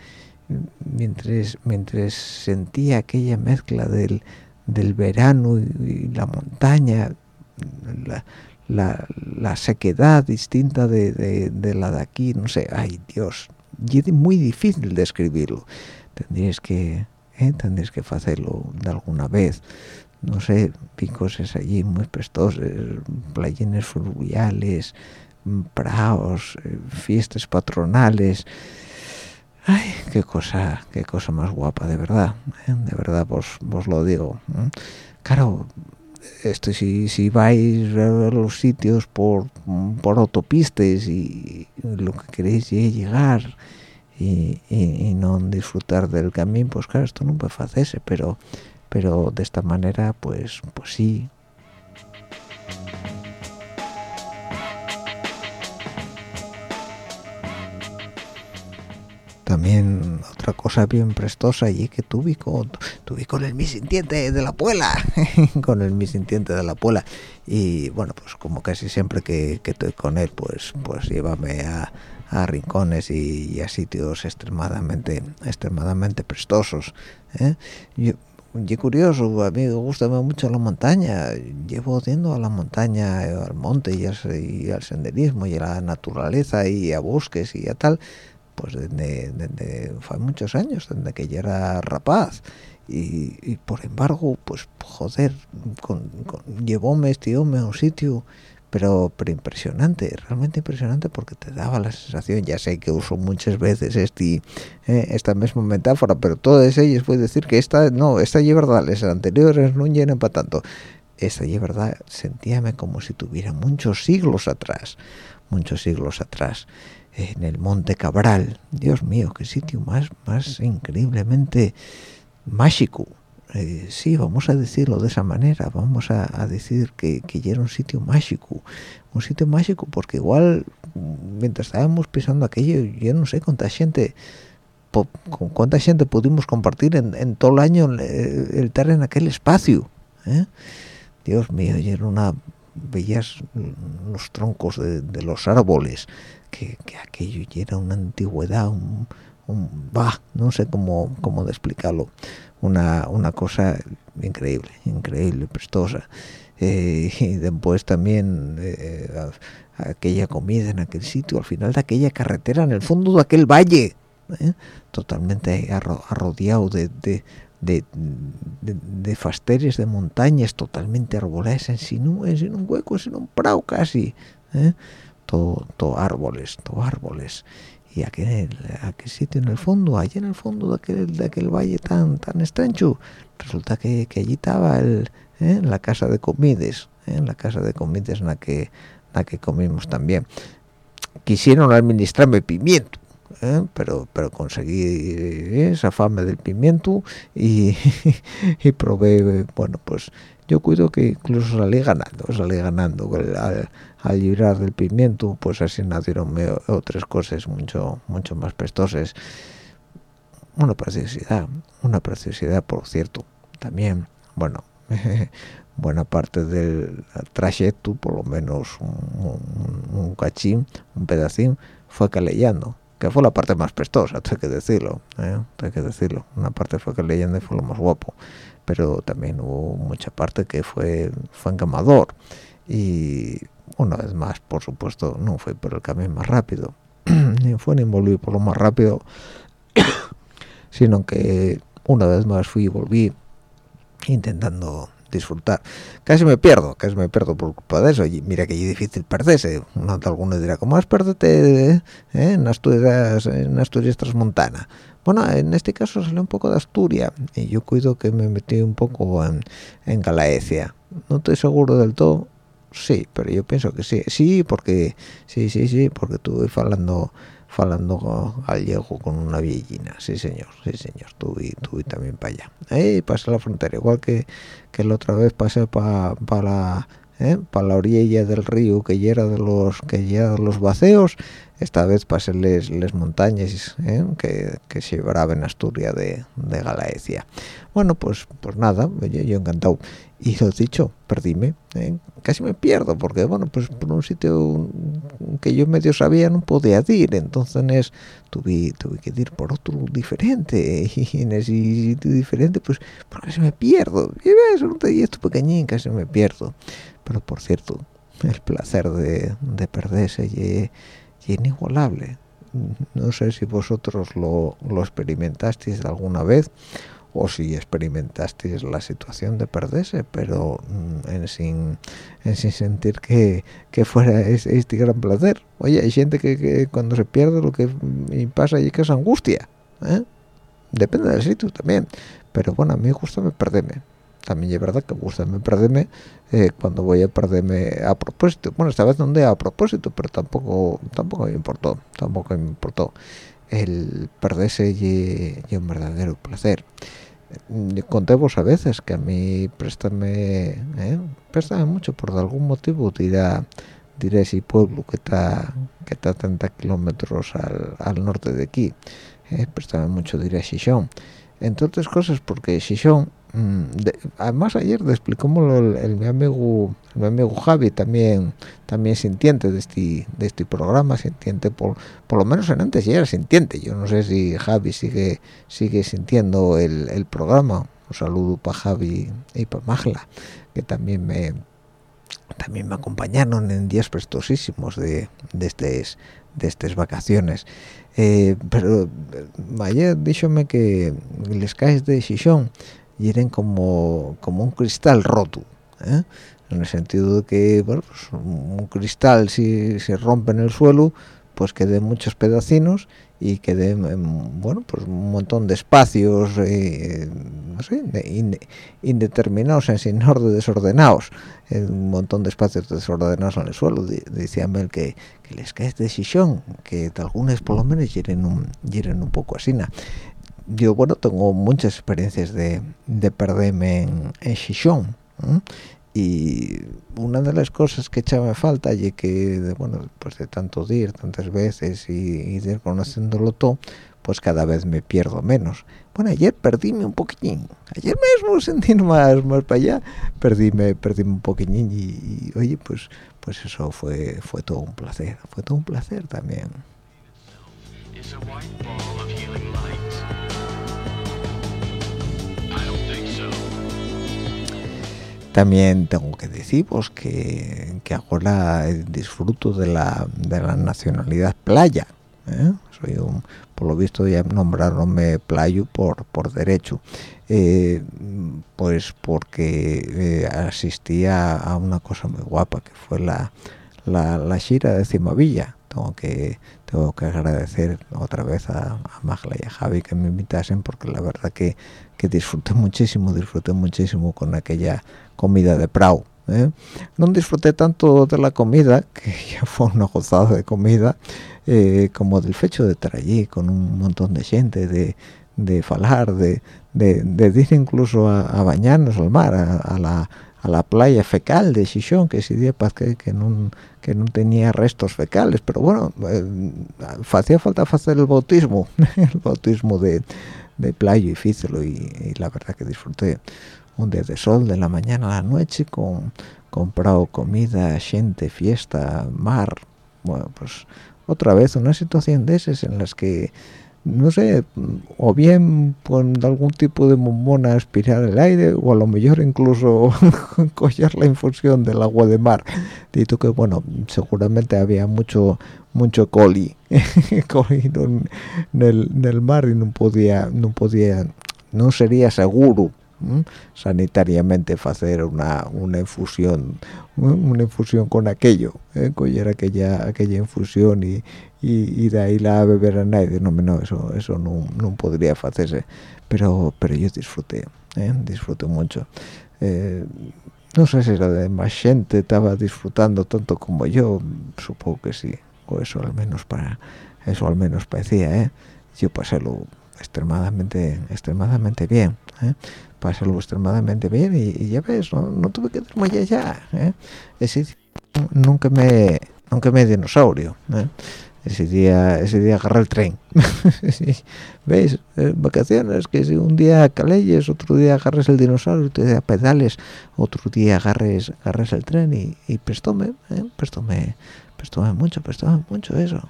mientras mientras sentía aquella mezcla del del verano y, la montaña, la, sequedad distinta de, la de aquí, no sé, ay Dios, es muy difícil describirlo. Tendrías que, eh, que hacerlo de alguna vez. No sé, picos es allí muy prestosos, playines fluviales, praos, eh, fiestas patronales, ay qué cosa qué cosa más guapa de verdad ¿eh? de verdad vos vos lo digo claro esto si, si vais a los sitios por, por autopistas y lo que queréis es llegar y, y, no disfrutar del camino pues claro esto no puede hacerse pero pero de esta manera pues pues sí también otra cosa bien prestosa allí que tuve con tuve con el misintiente de la puela con el misintiente de la puela y bueno pues como casi siempre que, estoy con él pues pues llévame a, rincones y, a sitios extremadamente extremadamente prestosos ¿eh? yo, curioso, a mí me gusta mucho la montaña, llevo yendo a la montaña, al monte y y al senderismo y a la naturaleza y a bosques y a tal, pues desde, fue muchos años, desde que ya era rapaz. Y, por embargo, pues joder, con, llevóme este hombre a un sitio, pero, pero impresionante, realmente impresionante porque te daba la sensación, ya sé que uso muchas veces este, eh, esta misma metáfora, pero todas ellas puedo decir que esta, no, esta es verdad, las anteriores no llenan para tanto. Esta es verdad, sentíame como si tuviera muchos siglos atrás, muchos siglos atrás en el Monte Cabral. Dios mío, qué sitio más, más increíblemente mágico. Eh, sí, vamos a decirlo de esa manera, vamos a, decir que, que era un sitio mágico, un sitio mágico porque igual mientras estábamos pisando aquello, yo no sé cuánta gente, con cuánta gente pudimos compartir en, todo el año el, estar en aquel espacio. ¿eh? Dios mío, ya era una veías los troncos de, de los árboles, que, aquello era una antigüedad, un, bah, no sé cómo, cómo explicarlo, una, una cosa increíble, increíble, prestosa. Eh, y después también eh, aquella comida en aquel sitio, al final de aquella carretera, en el fondo de aquel valle, ¿eh? totalmente arrodeado de, de, de, de, fasteres de montañas totalmente arboladas, sin un, sin un hueco, sin un prado casi todo, árboles, todo árboles. Y aquel, aquel sitio en el fondo, allí en el fondo de aquel, de aquel valle tan tan estrecho, resulta que, que allí estaba el, ¿eh? la casa de comides, ¿eh? la casa de comides en la que, la que comimos también. Quisieron administrarme pimiento, ¿eh? pero pero conseguí esa fama del pimiento y, y probé, bueno, pues yo cuido que incluso salí ganando, salí ganando. Al librar del pimiento pues así nacieron otras cosas mucho mucho más prestosas una preciosidad una preciosidad por cierto también bueno buena parte del trayecto por lo menos un, cachín un pedacín fue calellando que fue la parte más prestosa hay que decirlo ¿eh? hay que decirlo una parte fue calellando y fue lo más guapo pero también hubo mucha parte que fue fue encamador y una vez más por supuesto no fue por el camino más rápido ni fue ni volví por lo más rápido sino que una vez más fui y volví intentando disfrutar. Casi me pierdo casi me pierdo por culpa de eso. Mira que difícil perderse. Uno de algunos dirá cómo has perderte eh, en Asturias en Asturias transmontana bueno en este caso salió un poco de Asturias y yo cuido que me metí un poco en, en Galaecia. No estoy seguro del todo. Sí pero yo pienso que sí. Sí porque sí sí sí porque estuve hablando falando gallego con una viejina, sí señor, sí señor, tuve, tuve también para allá. Eh, pasé la frontera, igual que, que la otra vez pasé para pa la eh, para la orilla del río que ya de los que ya los vaceos. Esta vez pasé les, les montañas eh, que, se llevaban Asturias de, de Galaecia bueno pues pues nada yo, yo encantado y lo dicho perdíme ¿eh? casi me pierdo porque bueno pues por un sitio que yo medio sabía no podía ir. Entonces tuve tuve que ir por otro diferente. Y en ese sitio diferente pues, pues casi me pierdo. Y ves un esto pequeñín casi me pierdo. Pero por cierto el placer de, de perderse y, y inigualable. No sé si vosotros lo, lo experimentasteis alguna vez o si experimentasteis la situación de perderse, pero mm, en, sin, en sin sentir que, que fuera este, gran placer. Oye, hay gente que, cuando se pierde lo que pasa allí que es angustia. ¿eh? Depende del sitio también. Pero bueno, a mí gusta me perderme. También es verdad que gusta me perderme eh, cuando voy a perderme a propósito. Bueno, esta vez no a propósito, pero tampoco tampoco me importó. Tampoco me importó el perderse y, un verdadero placer contemos a veces que a mí préstame ¿eh? préstame mucho por algún motivo dirá diré ese pueblo que está que está a 30 kilómetros al, norte de aquí ¿eh? préstame mucho diré Xixón entre otras cosas porque Xixón Mm, además ayer le explicó el, mi amigo mi amigo Javi también también sintiente de este de este programa sintiente por por lo menos en antes ya era sintiente yo no sé si Javi sigue sigue sintiendo el, el programa. Un saludo para Javi y para Magla que también me también me acompañaron en días prestosísimos de de estas de estas vacaciones. Eh, pero eh, ayer díxome que les caes de Xixón y como, como un cristal roto, ¿eh? en el sentido de que pues un cristal si se rompe en el suelo, pues quede muchos pedacinos y quede bueno pues un montón de espacios eh, no sé, indeterminados en sin orden desordenados un montón de espacios desordenados en el suelo decíame el que, que les cae de decisión que algunos por lo menos hieren un, un poco así yo bueno tengo muchas experiencias de, de perderme en, en Xixón y una de las cosas que echaba falta y que bueno pues de tanto ir tantas veces y, ir conociéndolo todo pues cada vez me pierdo menos. Bueno ayer perdíme un poquitín ayer mismo sentí más más para allá. Perdíme perdíme un poquitín y, y, oye pues pues eso fue fue todo un placer fue todo un placer también también tengo que deciros que, que ahora disfruto de la, de la nacionalidad playa ¿eh? soy un, por lo visto ya nombraronme playo por por derecho eh, pues porque eh, asistía a una cosa muy guapa que fue la la, la shira de Cimavilla tengo que tengo que agradecer otra vez a, a Magla y a Javi que me invitasen porque la verdad que, que disfruté muchísimo disfruté muchísimo con aquella comida de prau ¿eh? no disfruté tanto de la comida que ya fue una gozada de comida eh, como del fecho de estar allí con un montón de gente de, de falar de, de, ir incluso a, bañarnos al mar a, la a la playa fecal de Xixón, que ese día que, que no que no tenía restos fecales, pero bueno, eh, hacía falta hacer el bautismo, el bautismo de, de playa y fícelo y, y, la verdad que disfruté un día de sol de la mañana a la noche con comprado comida gente fiesta mar bueno pues otra vez una situación de esas en las que no sé, o bien con algún tipo de bombona aspirar el aire, o a lo mejor incluso coger la infusión del agua de mar. Dito que, bueno, seguramente había mucho mucho coli, coli en, el, en el mar y no podía, no podía, no sería seguro sanitariamente hacer una, una infusión una infusión con aquello ¿eh? coger aquella aquella infusión y, y, de ahí la beber a nadie. No, no eso eso no, no podría hacerse pero pero yo disfruté ¿eh? disfruté mucho. Eh, no sé si la demás gente estaba disfrutando tanto como yo supongo que sí eso al menos para eso al menos parecía ¿eh? yo pasé lo extremadamente extremadamente bien ¿eh? pasarlo extremadamente bien y, ya ves no, tuve que muy allá ¿eh? nunca me nunca me dinosaurio ¿eh? ese día ese día agarré el tren veis eh, vacaciones que si un día caleyes otro día agarres el dinosaurio otro día pedales otro día agarres agarres el tren y, y prestóme ¿eh? prestóme prestóme mucho prestóme mucho eso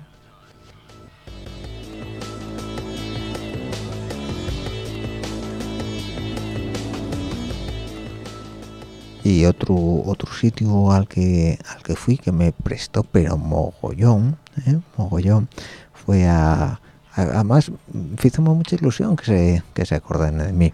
y otro otro sitio al que al que fui que me prestó pero mogollón ¿eh? mogollón fue a, además hizo mucha ilusión que se que se acordaran de mí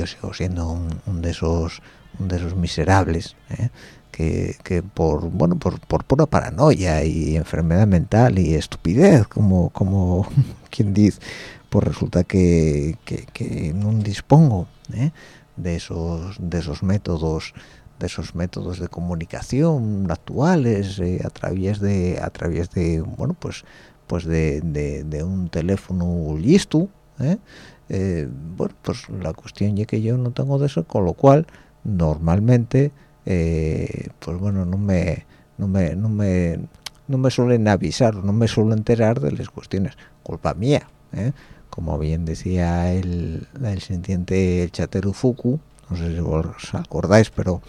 yo sigo siendo un, de esos de esos miserables ¿eh? que, que, por bueno por, por pura paranoia y enfermedad mental y estupidez como como quien dice pues resulta que, que, no dispongo ¿eh? de esos de esos métodos de esos métodos de comunicación actuales eh, a través de a través de bueno pues pues de, de, un teléfono listo ¿eh? Eh, bueno pues la cuestión es que yo no tengo de eso con lo cual normalmente pues bueno no me no me no me no me suelen avisar no me suelen enterar de las cuestiones. Culpa mía como bien decía el, el sintiente el chatero Fuku, no sé si os acordáis, pero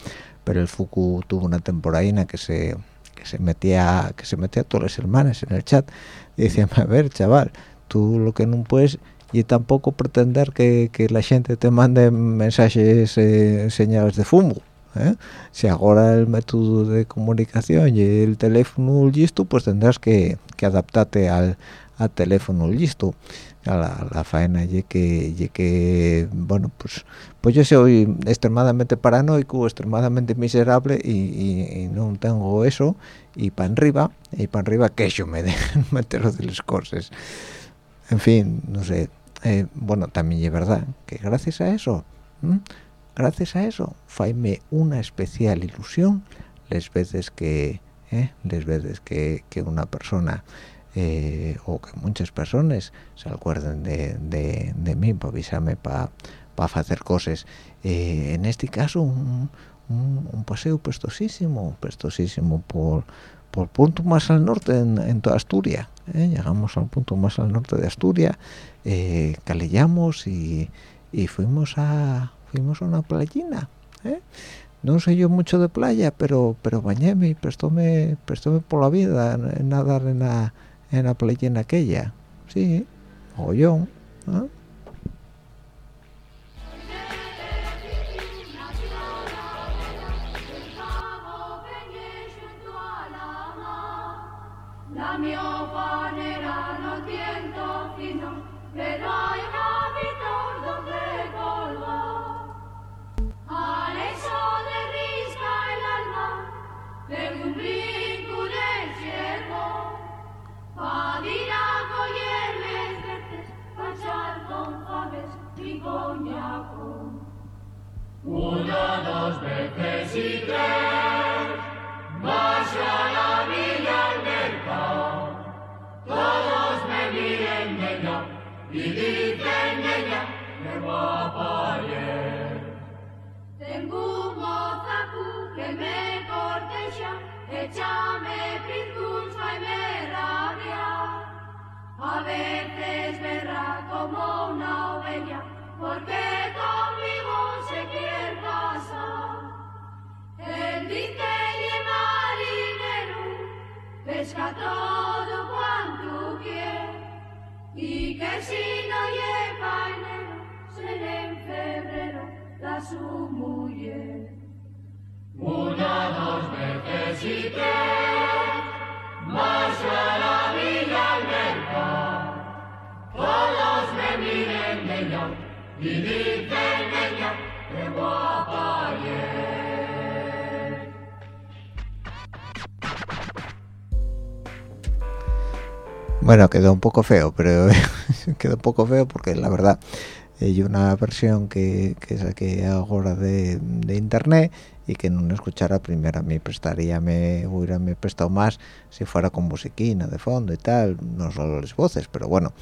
pero el Fuku tuvo una temporada que se que se metía que se metía a todas las hermanas en el chat. Y a ver chaval tú lo que no puedes y tampoco pretender que, que la gente te mande mensajes eh, señales de fumo ¿eh? si ahora el método de comunicación y el teléfono listo pues tendrás que, que adaptarte al, al teléfono listo a la, faena. Y que que bueno pues pues yo soy extremadamente paranoico extremadamente miserable y, no tengo eso. Y para arriba y para arriba que yo me dejen de las cosas en fin no sé eh, bueno también es verdad que gracias a eso gracias a eso faime una especial ilusión las veces que eh, veces que, una persona eh, o que muchas personas se acuerden de, de, mí para avisarme para hacer cosas eh, en este caso un, paseo prestosísimo prestosísimo por por punto más al norte en, toda Asturias ¿eh? llegamos al punto más al norte de Asturias calellamos y, y, fuimos a fuimos a una playina no sé yo mucho de playa pero pero bañéme y prestóme prestóme por la vida nadar en la en la playina aquella sí ¿no? Bueno, quedó un poco feo, pero quedó un poco feo porque la verdad hay una versión que, que saqué ahora de, de internet y que no escuchara primero. Me prestaría me hubiera me prestado más si fuera con musiquina de fondo y tal no solo las voces pero bueno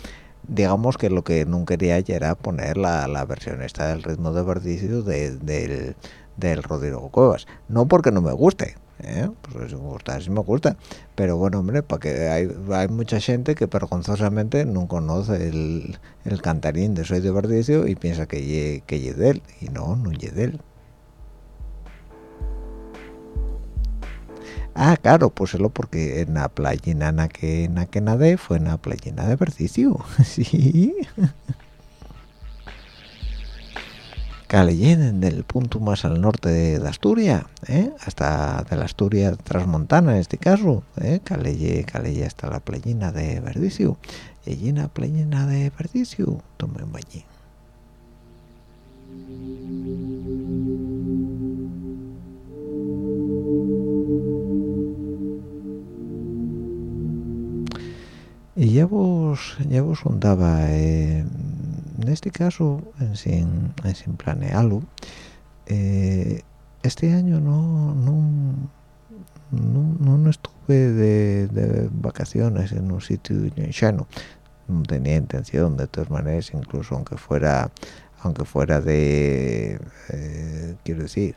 digamos que lo que no quería era poner la, la versión esta del ritmo de verticio de, del, del Rodrigo Cuevas. No porque no me guste ¿eh? pues si me gusta sí me gusta pero bueno hombre para que hay, hay mucha gente que vergonzosamente no conoce el, el cantarín de Soy de Verticio y piensa que ye, que ye de él y no, no ye de él Ah, claro, pues es lo porque en la playina en la que, en la que nadé fue en la playina de Verticio. sí. Calellén, del punto más al norte de, Asturias, ¿eh? hasta de la Asturias transmontana en este caso, ¿eh? Calelle, Calelle hasta la playina de Verdicio. En la playina de Verdicio, tomé un bañín. y ya vos ya vos contaba eh, en este caso en sin, en sin planearlo eh, este año no no, no, no estuve de, de, vacaciones en un sitio llano. No tenía intención de todas maneras incluso aunque fuera aunque fuera de eh, quiero decir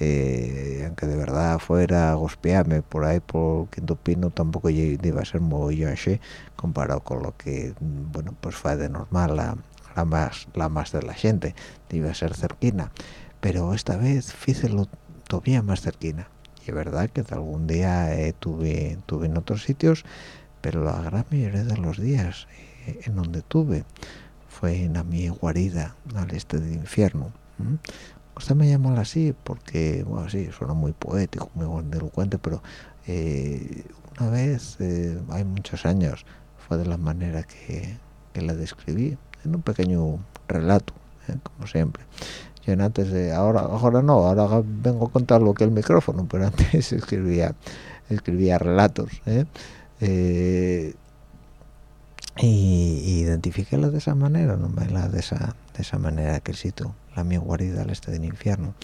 eh, aunque de verdad fuera a gospearme por ahí por Quinto Pino tampoco iba a ser muy así comparado con lo que bueno pues fue de normal la más la más de la gente iba a ser cerquina. Pero esta vez lo todavía más cerquina. Y es verdad que algún día eh, tuve tuve en otros sitios pero la gran mayoría de los días eh, en donde tuve fue en mi guarida al este del infierno ¿m? usted me llama así porque bueno sí suena muy poético muy elocuente pero eh, una vez eh, hay muchos años fue de la manera que, que la describí en un pequeño relato ¿eh? como siempre yo antes de ahora ahora no ahora vengo a contar lo que el micrófono pero antes escribía escribía relatos ¿eh? Eh, y identifiquéla de esa manera no la de esa de esa manera que el sitio la mi guarida al este del infierno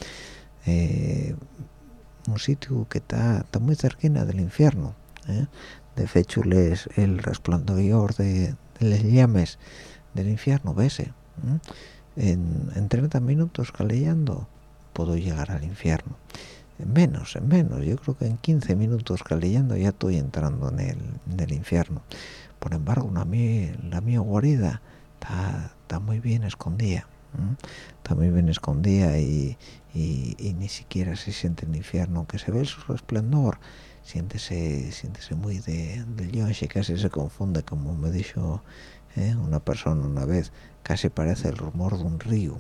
un sitio que está muy cerquina del infierno de hecho el resplandor de, de las del infierno vese ¿eh? en, en 30 minutos calellando puedo llegar al infierno. En menos, en menos, yo creo que en 15 minutos calellando ya estoy entrando en el, en el infierno. Por embargo una mí, la mía guarida está, está muy bien escondida ¿eh? está muy bien escondida y, y, y, ni siquiera se siente el infierno. Que se ve su esplendor siéntese siéntese muy de, de y casi se confunde como me dijo ¿eh? una persona una vez casi parece el rumor de un río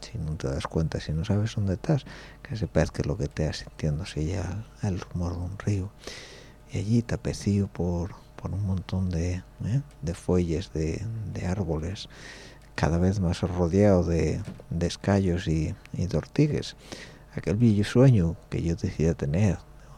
si no te das cuenta si no sabes dónde estás casi parece que lo que te has sintiéndose ya el, rumor de un río y allí tapecido por por un montón de, ¿eh? de fuelles de, de, árboles cada vez más rodeado de, de escallos y, y, de ortigues aquel viejo sueño que yo decía tener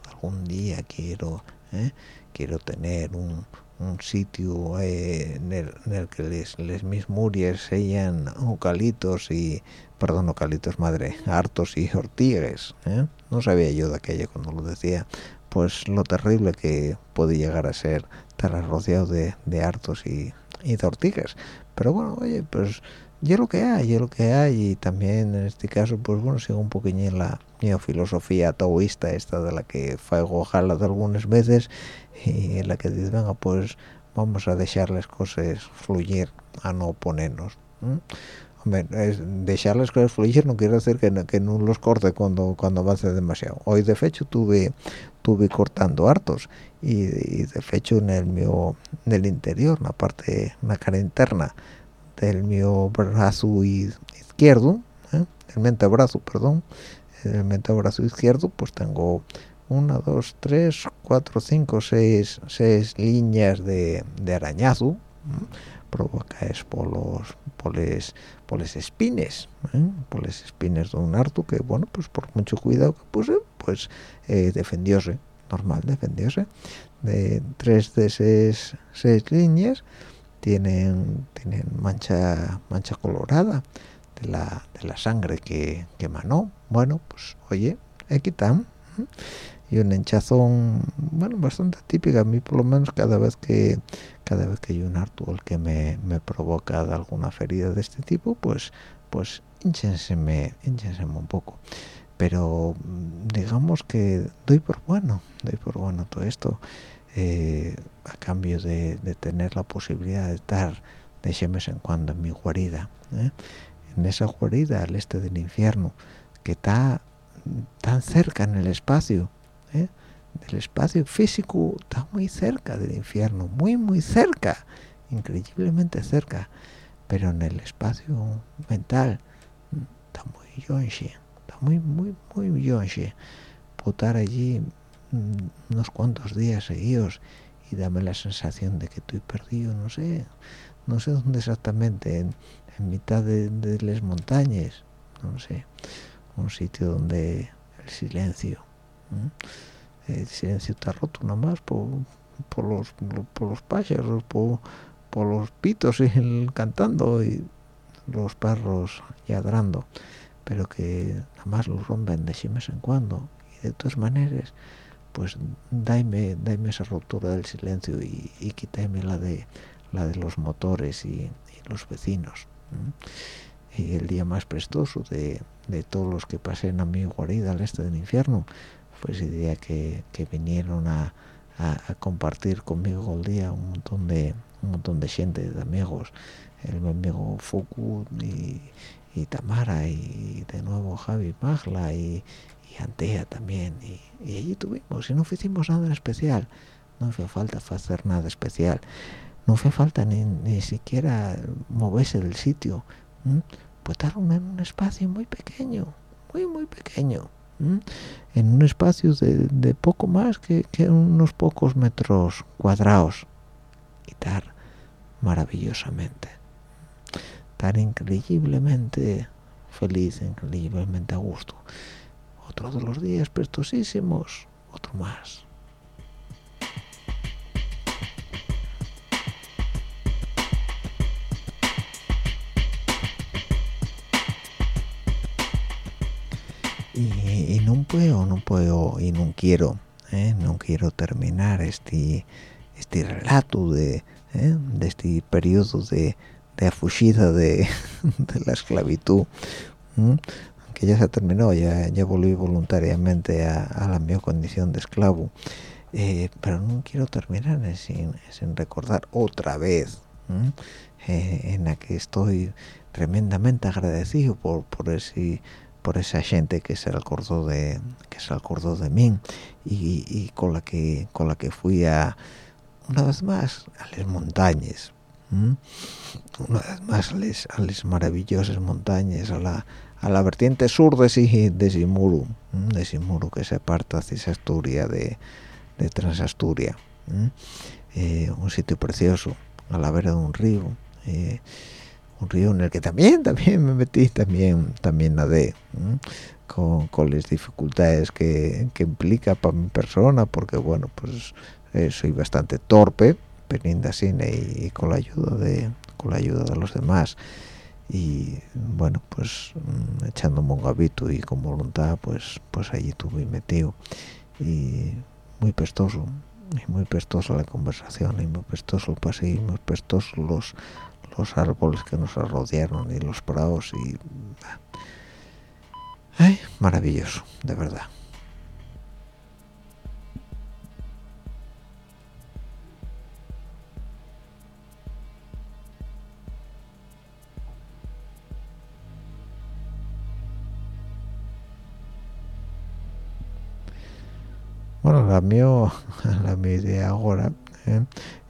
algún día quiero ¿eh? quiero tener un, un sitio eh, en, el, en, que les, les mis murias sean eucalitos y perdón eucalitos madre hartos y ortigues ¿eh? no sabía yo de aquello cuando lo decía pues lo terrible que puede llegar a ser estar rodeado de, de hartos y, y de ortigas pero bueno oye pues yo lo que hay yo lo que hay y también en este caso pues bueno sigo un poquillo la filosofía taoísta esta de la que faigo ojalá de algunas veces y en la que dice venga pues vamos a dejar las cosas fluir a no oponernos es, dejar las cosas fluir no quiere decir que que no los corte cuando cuando avance demasiado hoy de hecho tuve tuve cortando hartos y, de hecho en el mío en el interior la parte la cara interna del mío brazo izquierdo ¿eh? el mentabrazo perdón el mentabrazo izquierdo pues tengo una, dos, tres, cuatro, cinco, seis, seis líneas de, de arañazo provocadas por los por les, por les espines ¿eh? espines de un harto que bueno pues por mucho cuidado que puse pues eh, defendióse normal defendióse. De tres de seis, seis líneas tienen tienen mancha mancha colorada de la, de la sangre que, que emanó. Bueno pues oye aquí están y un hinchazón bueno bastante típica a mí por lo menos cada vez que cada vez que hay un el que me, me provoca alguna ferida de este tipo pues pues hinchenseme, un poco. Pero mm, digamos que doy por bueno doy por bueno todo esto. Eh, a cambio de, tener la posibilidad de estar de vez en cuando en mi guarida ¿eh? En esa guarida al este del infierno que está tan cerca en el espacio ¿eh? del espacio físico está muy cerca del infierno, muy muy cerca, increíblemente cerca, pero en el espacio mental está muy yonche, está muy muy muy yonche. Putar allí mm, unos cuantos días seguidos y dame la sensación de que estoy perdido, no sé, no sé dónde exactamente, en, mitad de, las montañas, no sé, un sitio donde el silencio el silencio está roto nada más por, por los por los pájaros por, por los pitos y cantando y los perros ladrando pero que nada más los rompen de vez en cuando. Y de todas maneras pues daime, daime esa ruptura del silencio y, y la de la de los motores y, los vecinos y el día más prestoso de, de todos los que pasen a mi guarida al este del infierno pues el día que, vinieron a, compartir conmigo el día un montón de un montón de gente de amigos. El mi amigo Fuku y, Tamara y de nuevo Javi Magla y, Antea también. Y, allí tuvimos y no hicimos nada especial. No fue falta hacer nada especial no fue falta ni, siquiera moverse del sitio pues estar en un espacio muy pequeño muy muy pequeño en un espacio de, poco más que, unos pocos metros cuadrados. Y estar maravillosamente. Estar increíblemente feliz increíblemente a gusto. Otro de los días prestosísimos otro más no puedo no puedo y no quiero ¿eh? no quiero terminar este este relato de, ¿eh? de este periodo de, de afugida de, la esclavitud que ya se terminó ya ya volví voluntariamente a, la mi condición de esclavo eh, pero no quiero terminar sin, sin recordar otra vez en la que estoy tremendamente agradecido por, por ese por esa gente que se acordó de que se acordó de mí y, con la que con la que fui a una vez más a las montañas una vez más a las, maravillosas montañas a la a la vertiente sur de, si, de Simuru de Simuru que se aparta hacia Asturia de, de Transasturia eh, un sitio precioso a la vera de un río eh, un río en el que también también me metí también también nadé con, con, las dificultades que, que implica para mi persona porque bueno pues eh, soy bastante torpe peninda cine y, con la ayuda de con la ayuda de los demás. Y bueno pues mm, echándome un gabito y con voluntad pues pues allí tuve metido y muy pestoso y muy pestosa la conversación y muy pestoso el paseo muy pestoso los los árboles que nos rodearon y los prados y... Maravilloso, de verdad. Bueno, la mía, la mía ahora. ¿eh?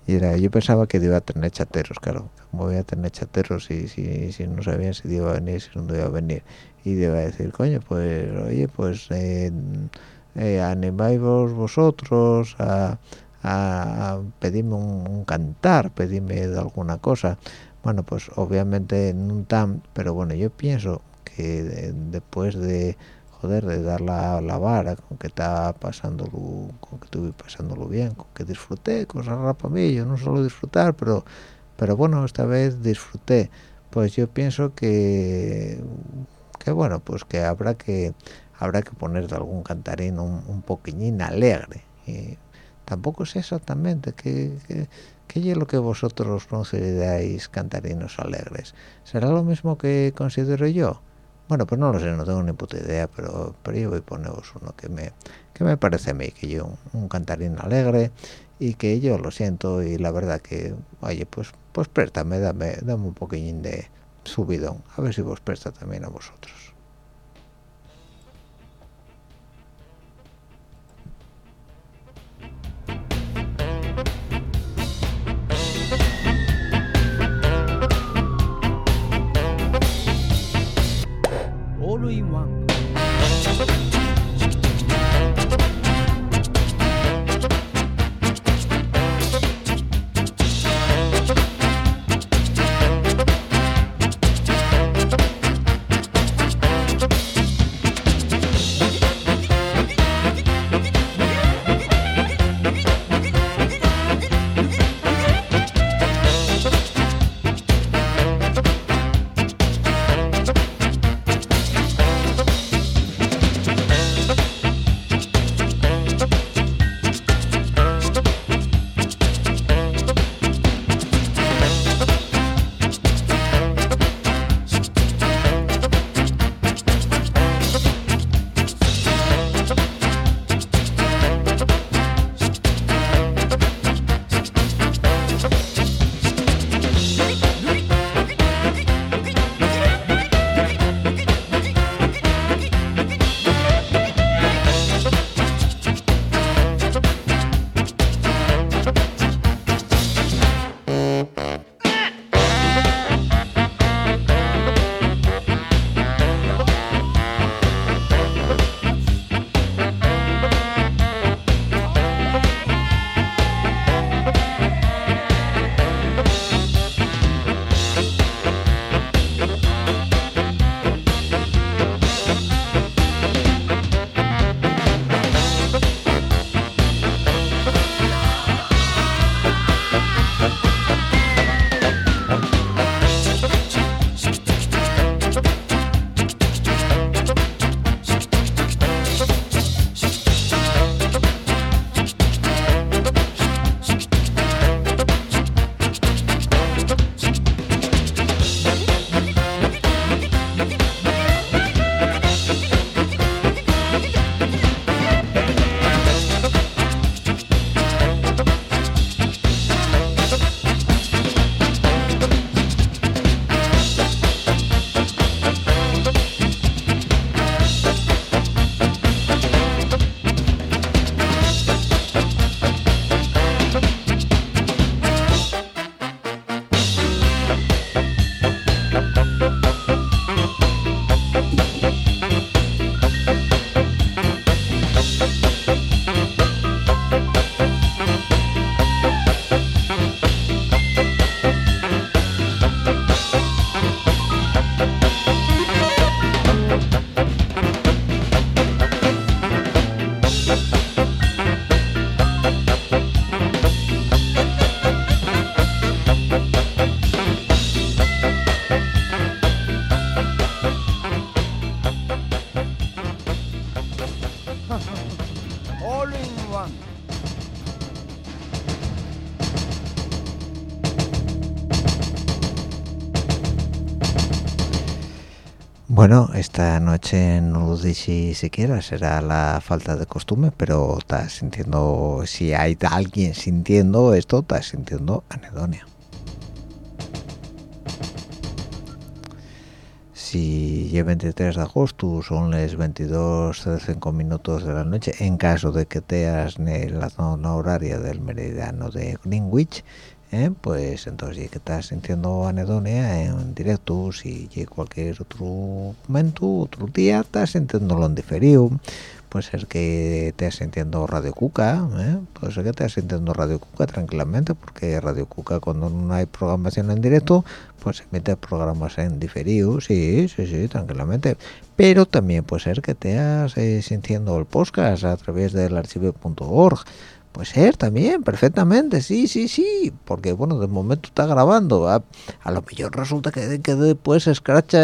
Y era yo pensaba que iba a tener chateros claro. Como voy a tener chateros y si, si no sabían si iba a venir si no iba a venir. Y iba a decir coño pues oye pues eh, eh, animáis vosotros a, a pedirme un, cantar pedirme alguna cosa bueno pues obviamente no tan pero bueno yo pienso que de- después de joder de dar la, vara con que está pasándolo con que estuve pasándolo bien con que disfruté cosas para mí yo no solo disfrutar pero pero bueno esta vez disfruté. Pues yo pienso que que bueno pues que habrá que habrá que poner de algún cantarín un, un poquillín alegre. Y tampoco sé exactamente qué qué- qué es lo que vosotros consideráis cantarinos alegres. Será lo mismo que considero yo bueno pues no lo sé no tengo ni puta idea pero pero yo voy a poneros uno que me que me parece a mí que yo un, cantarín alegre y que yo lo siento y la verdad que oye pues pues préstame dame dame un poquillín de subidón a ver si vos presta también a vosotros All in one. Bueno, esta noche no lo dije siquiera, será la falta de costumbre, pero estás sintiendo, si hay alguien sintiendo esto, estás sintiendo anedonia. Si es 23 de agosto son las 22.05 minutos de la noche en caso de que teas en la zona horaria del meridiano de Greenwich ¿eh? pues entonces que estás sintiendo anedonia en directo si cualquier otro momento otro día estás sintiéndolo en diferido puede ser que estés sintiendo Radio Cuca, ¿eh? puede ser que estés sintiendo Radio Cuca tranquilamente, porque Radio Cuca cuando no hay programación en directo, pues emite programas en diferido, sí, sí, sí, tranquilamente. Pero también puede ser que estés eh, sintiendo el podcast a través del archivo.org, Puede ser también, perfectamente, sí, sí, sí, porque bueno, de momento está grabando, a, lo mejor resulta que, que después escracha,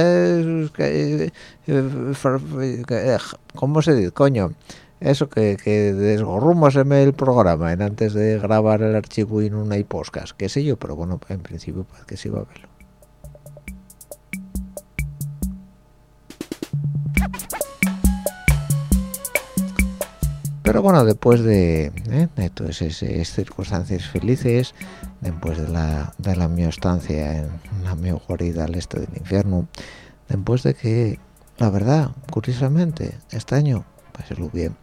que, que, ¿cómo se dice, coño? Eso, que, que desgorrúmoseme el programa en antes de grabar el archivo y no hay podcast, qué sé yo, pero bueno, en principio parece que sí va a verlo. Pero bueno después de, ¿eh? de todas esas circunstancias felices después de la de la mi estancia en la mi guarida al este del infierno después de que la verdad curiosamente este año lo bien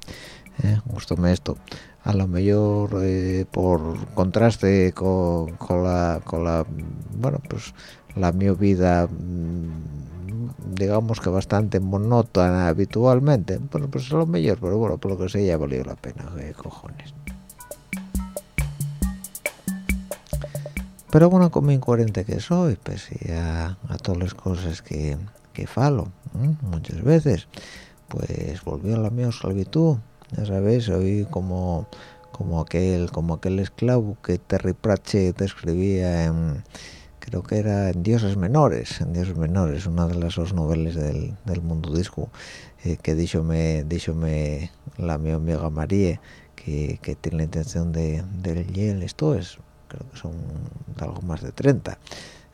¿eh? gustóme esto a lo mejor eh, por contraste con, con, la con la bueno pues la mi vida digamos que bastante monótona habitualmente bueno pues es lo mejor pero bueno por lo que sea ya valió la pena ¿qué cojones pero bueno como incoherente que soy pese a, a todas las cosas que, que falo ¿eh? muchas veces pues volvió la mi esclavitud ya sabéis soy como como aquel como aquel esclavo que Terry Pratchett describía en creo que era en Dioses Menores, en Dioses Menores, una de las dos novelas del, del mundo disco, eh, que díxome, díxome la mi amiga María, que, tiene la intención de, de leer esto es, creo que son algo más de 30.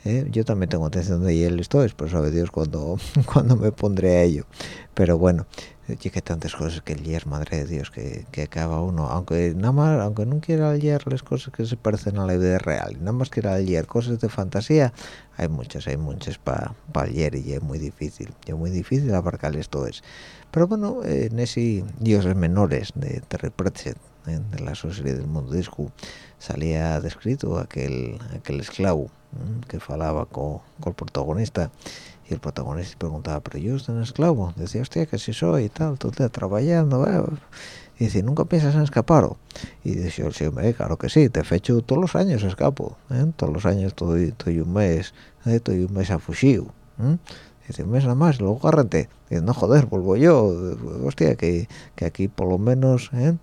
¿eh? Yo también tengo intención de leer esto es, pero sabe Dios cuando, cuando me pondré a ello. Pero bueno, que tantas cosas que leer madre de Dios que, que acaba uno aunque nada más aunque no quiera leer las cosas que se parecen a la vida real y nada más quiera leer cosas de fantasía hay muchas hay muchas para pa leer y es muy difícil es muy difícil abarcar esto es pero bueno en ese dioses menores de Terry Pratchett ¿eh? de la sociedad del mundo disco salía descrito aquel aquel esclavo ¿eh? que falaba con el protagonista y el protagonista preguntaba pero yo soy un esclavo decía hostia que si soy y tal el día trabajando ¿eh? y dice nunca piensas en escapar y dice sí hombre claro que sí te fecho todos los años escapo ¿eh? todos los años estoy, estoy un mes ¿eh? estoy un mes a fusiu ¿eh? dice un mes nada más luego agárrate dice no joder vuelvo yo hostia que, que aquí por lo menos ¿eh?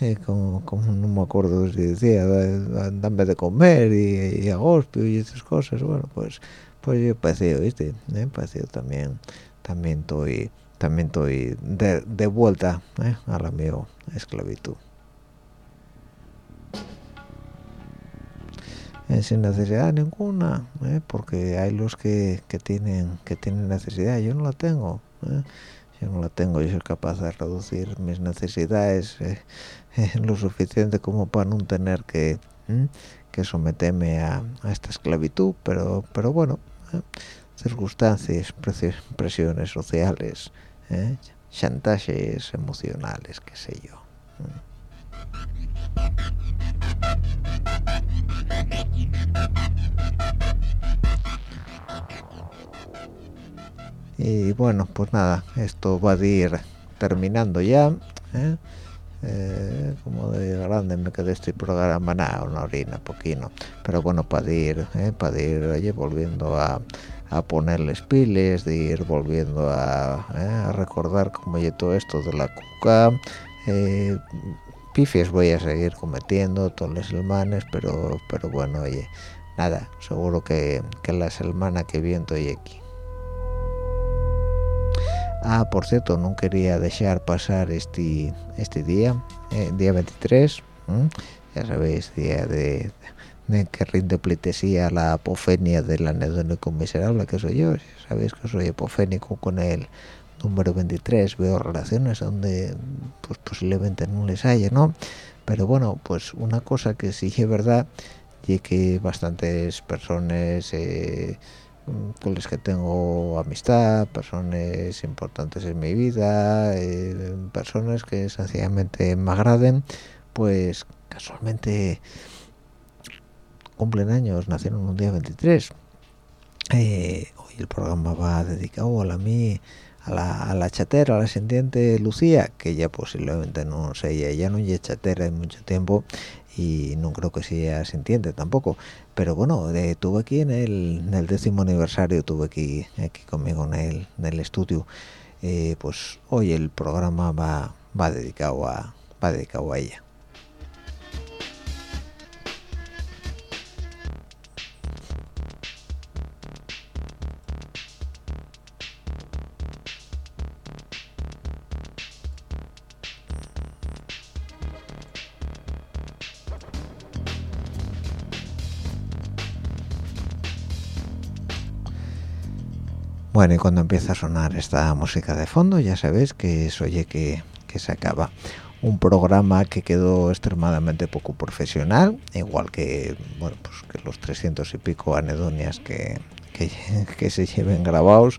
Eh, como, como, no me acuerdo si decía dame de comer y, y y esas cosas bueno pues pues yo parecido viste ¿Eh? parecido también también estoy también estoy de, vuelta ¿eh? a la mi esclavitud sin necesidad ninguna ¿eh? porque hay los que, que tienen que tienen necesidad yo no la tengo ¿eh? yo no la tengo yo soy capaz de reducir mis necesidades eh, lo suficiente como para no tener que que someterme a, a, esta esclavitud pero pero bueno ¿eh? circunstancias presiones sociales ¿eh? chantajes emocionales qué sé yo y bueno pues nada esto va a ir terminando ya ¿eh? Eh, como de grande me quedé este programa una orina poquino pero bueno para ir eh, para ir oye, volviendo a, a ponerles piles de ir volviendo a, eh, a recordar como yo todo esto de la cuca eh, pifias voy a seguir cometiendo todos los semanas pero pero bueno oye nada seguro que, que la semana que viene estoy aquí Ah, por cierto, no quería dejar pasar este este día, eh, día 23, ¿eh? ya sabéis, día de, de que rinde pleitesía la apofenia del anedónico miserable que soy yo, sabéis que soy apofénico con el número 23, veo relaciones donde pues posiblemente no les haya, ¿no? Pero bueno, pues una cosa que sí es verdad y que bastantes personas... Eh, con los que tengo amistad, personas importantes en mi vida, eh, personas que sencillamente me agraden, pues casualmente cumplen años, nacieron un día 23. Eh, hoy el programa va dedicado a la mí, a la, a la chatera, a la ascendiente Lucía, que ya posiblemente no sé, ella ya no es chatera en mucho tiempo y no creo que sea sintiente tampoco. Pero bueno eh, tuve aquí en el, décimo aniversario tuve aquí aquí conmigo en el, en el estudio. Eh, pues hoy el programa va va dedicado a va dedicado a ella Bueno, y cuando empieza a sonar esta música de fondo, ya sabéis que es oye que, se acaba. Un programa que quedó extremadamente poco profesional, igual que bueno, pues que los 300 y pico anedonias que, que, se lleven grabados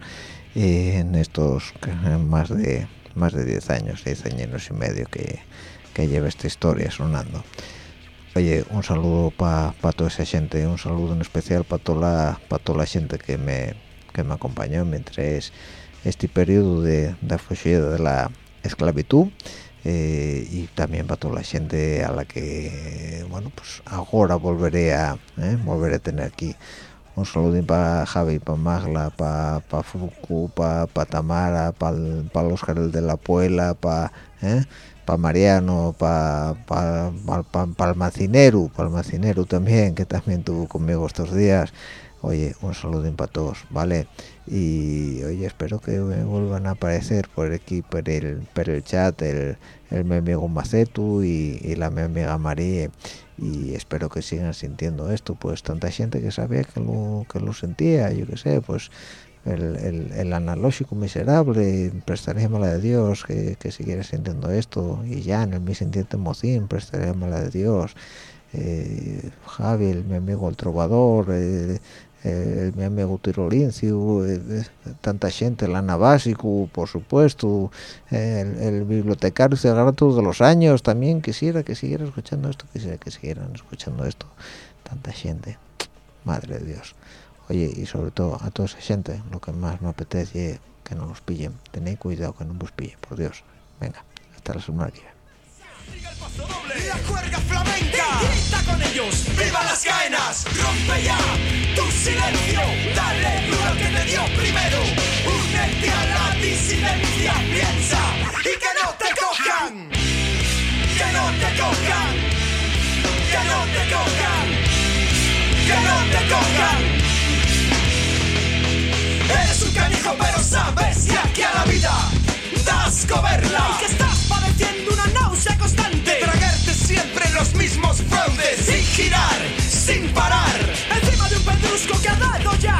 en estos más de más de 10 años, 10 años y medio que, que lleva esta historia sonando. Oye, un saludo para toda esa gente, un saludo en especial para toda la, toda la gente que me que me acompañó mientras este periodo de, de de la esclavitud eh, y también para toda la gente a la que bueno pues ahora volveré a eh, a tener aquí. Un saludo para Javi, para Magla, para pa Fuku, para pa Tamara, para pa los de la Puela, para eh, Mariano, para pa, pa, pa, Macinero, para Macinero también, que también tuvo conmigo estos días oye un saludo para todos vale y oye espero que me vuelvan a aparecer por aquí por el el chat el, el mi amigo Macetu y, la mi amiga María y espero que sigan sintiendo esto pues tanta gente que sabía que lo que lo sentía yo qué sé pues el, el, analógico miserable prestaré mala de Dios que, que siguiera sintiendo esto. Y ya en el mi sintiente mocín prestaré mala de Dios. Eh, Javi, mi amigo el trovador, eh, eh, mi amigo Tirolincio, eh, eh, tanta gente, Lana Básico, por supuesto, el, el, bibliotecario se agarra todos los años, también quisiera que siguiera escuchando esto, quisiera que siguieran escuchando esto, tanta gente, madre de Dios. Oye, y sobre todo a toda esa gente, lo que más me apetece que no nos pillen, tenéis cuidado que no nos pillen, por Dios. Venga, hasta la semana que viene. La cuerda flamenca con ellos ¡Viva las caenas! ¡Rompe ya tu silencio! ¡Dale duro que te dio primero! ¡Únete a la disidencia! ¡Piensa! ¡Y que no te cojan! ¡Que no te cojan! ¡Que no te cojan! ¡Que no te cojan! Eres un canijo pero sabes que aquí a la vida das coberla sin parar. Encima de un pedrusco que ha dado ya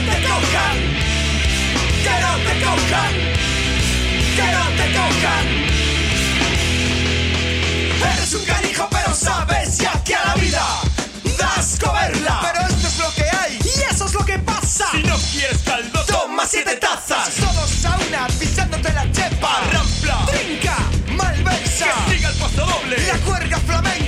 te cojan que no te cojan que no te cojan. Eres un canijo pero sabes ya que a la vida das coberla. Pero esto es lo que hay. Y eso es lo que pasa. Si no quieres caldo toma siete tazas. Todos a una pisándote la chepa. Rampla, trinca, malversa. Que siga el paso doble. La cuerda flamenca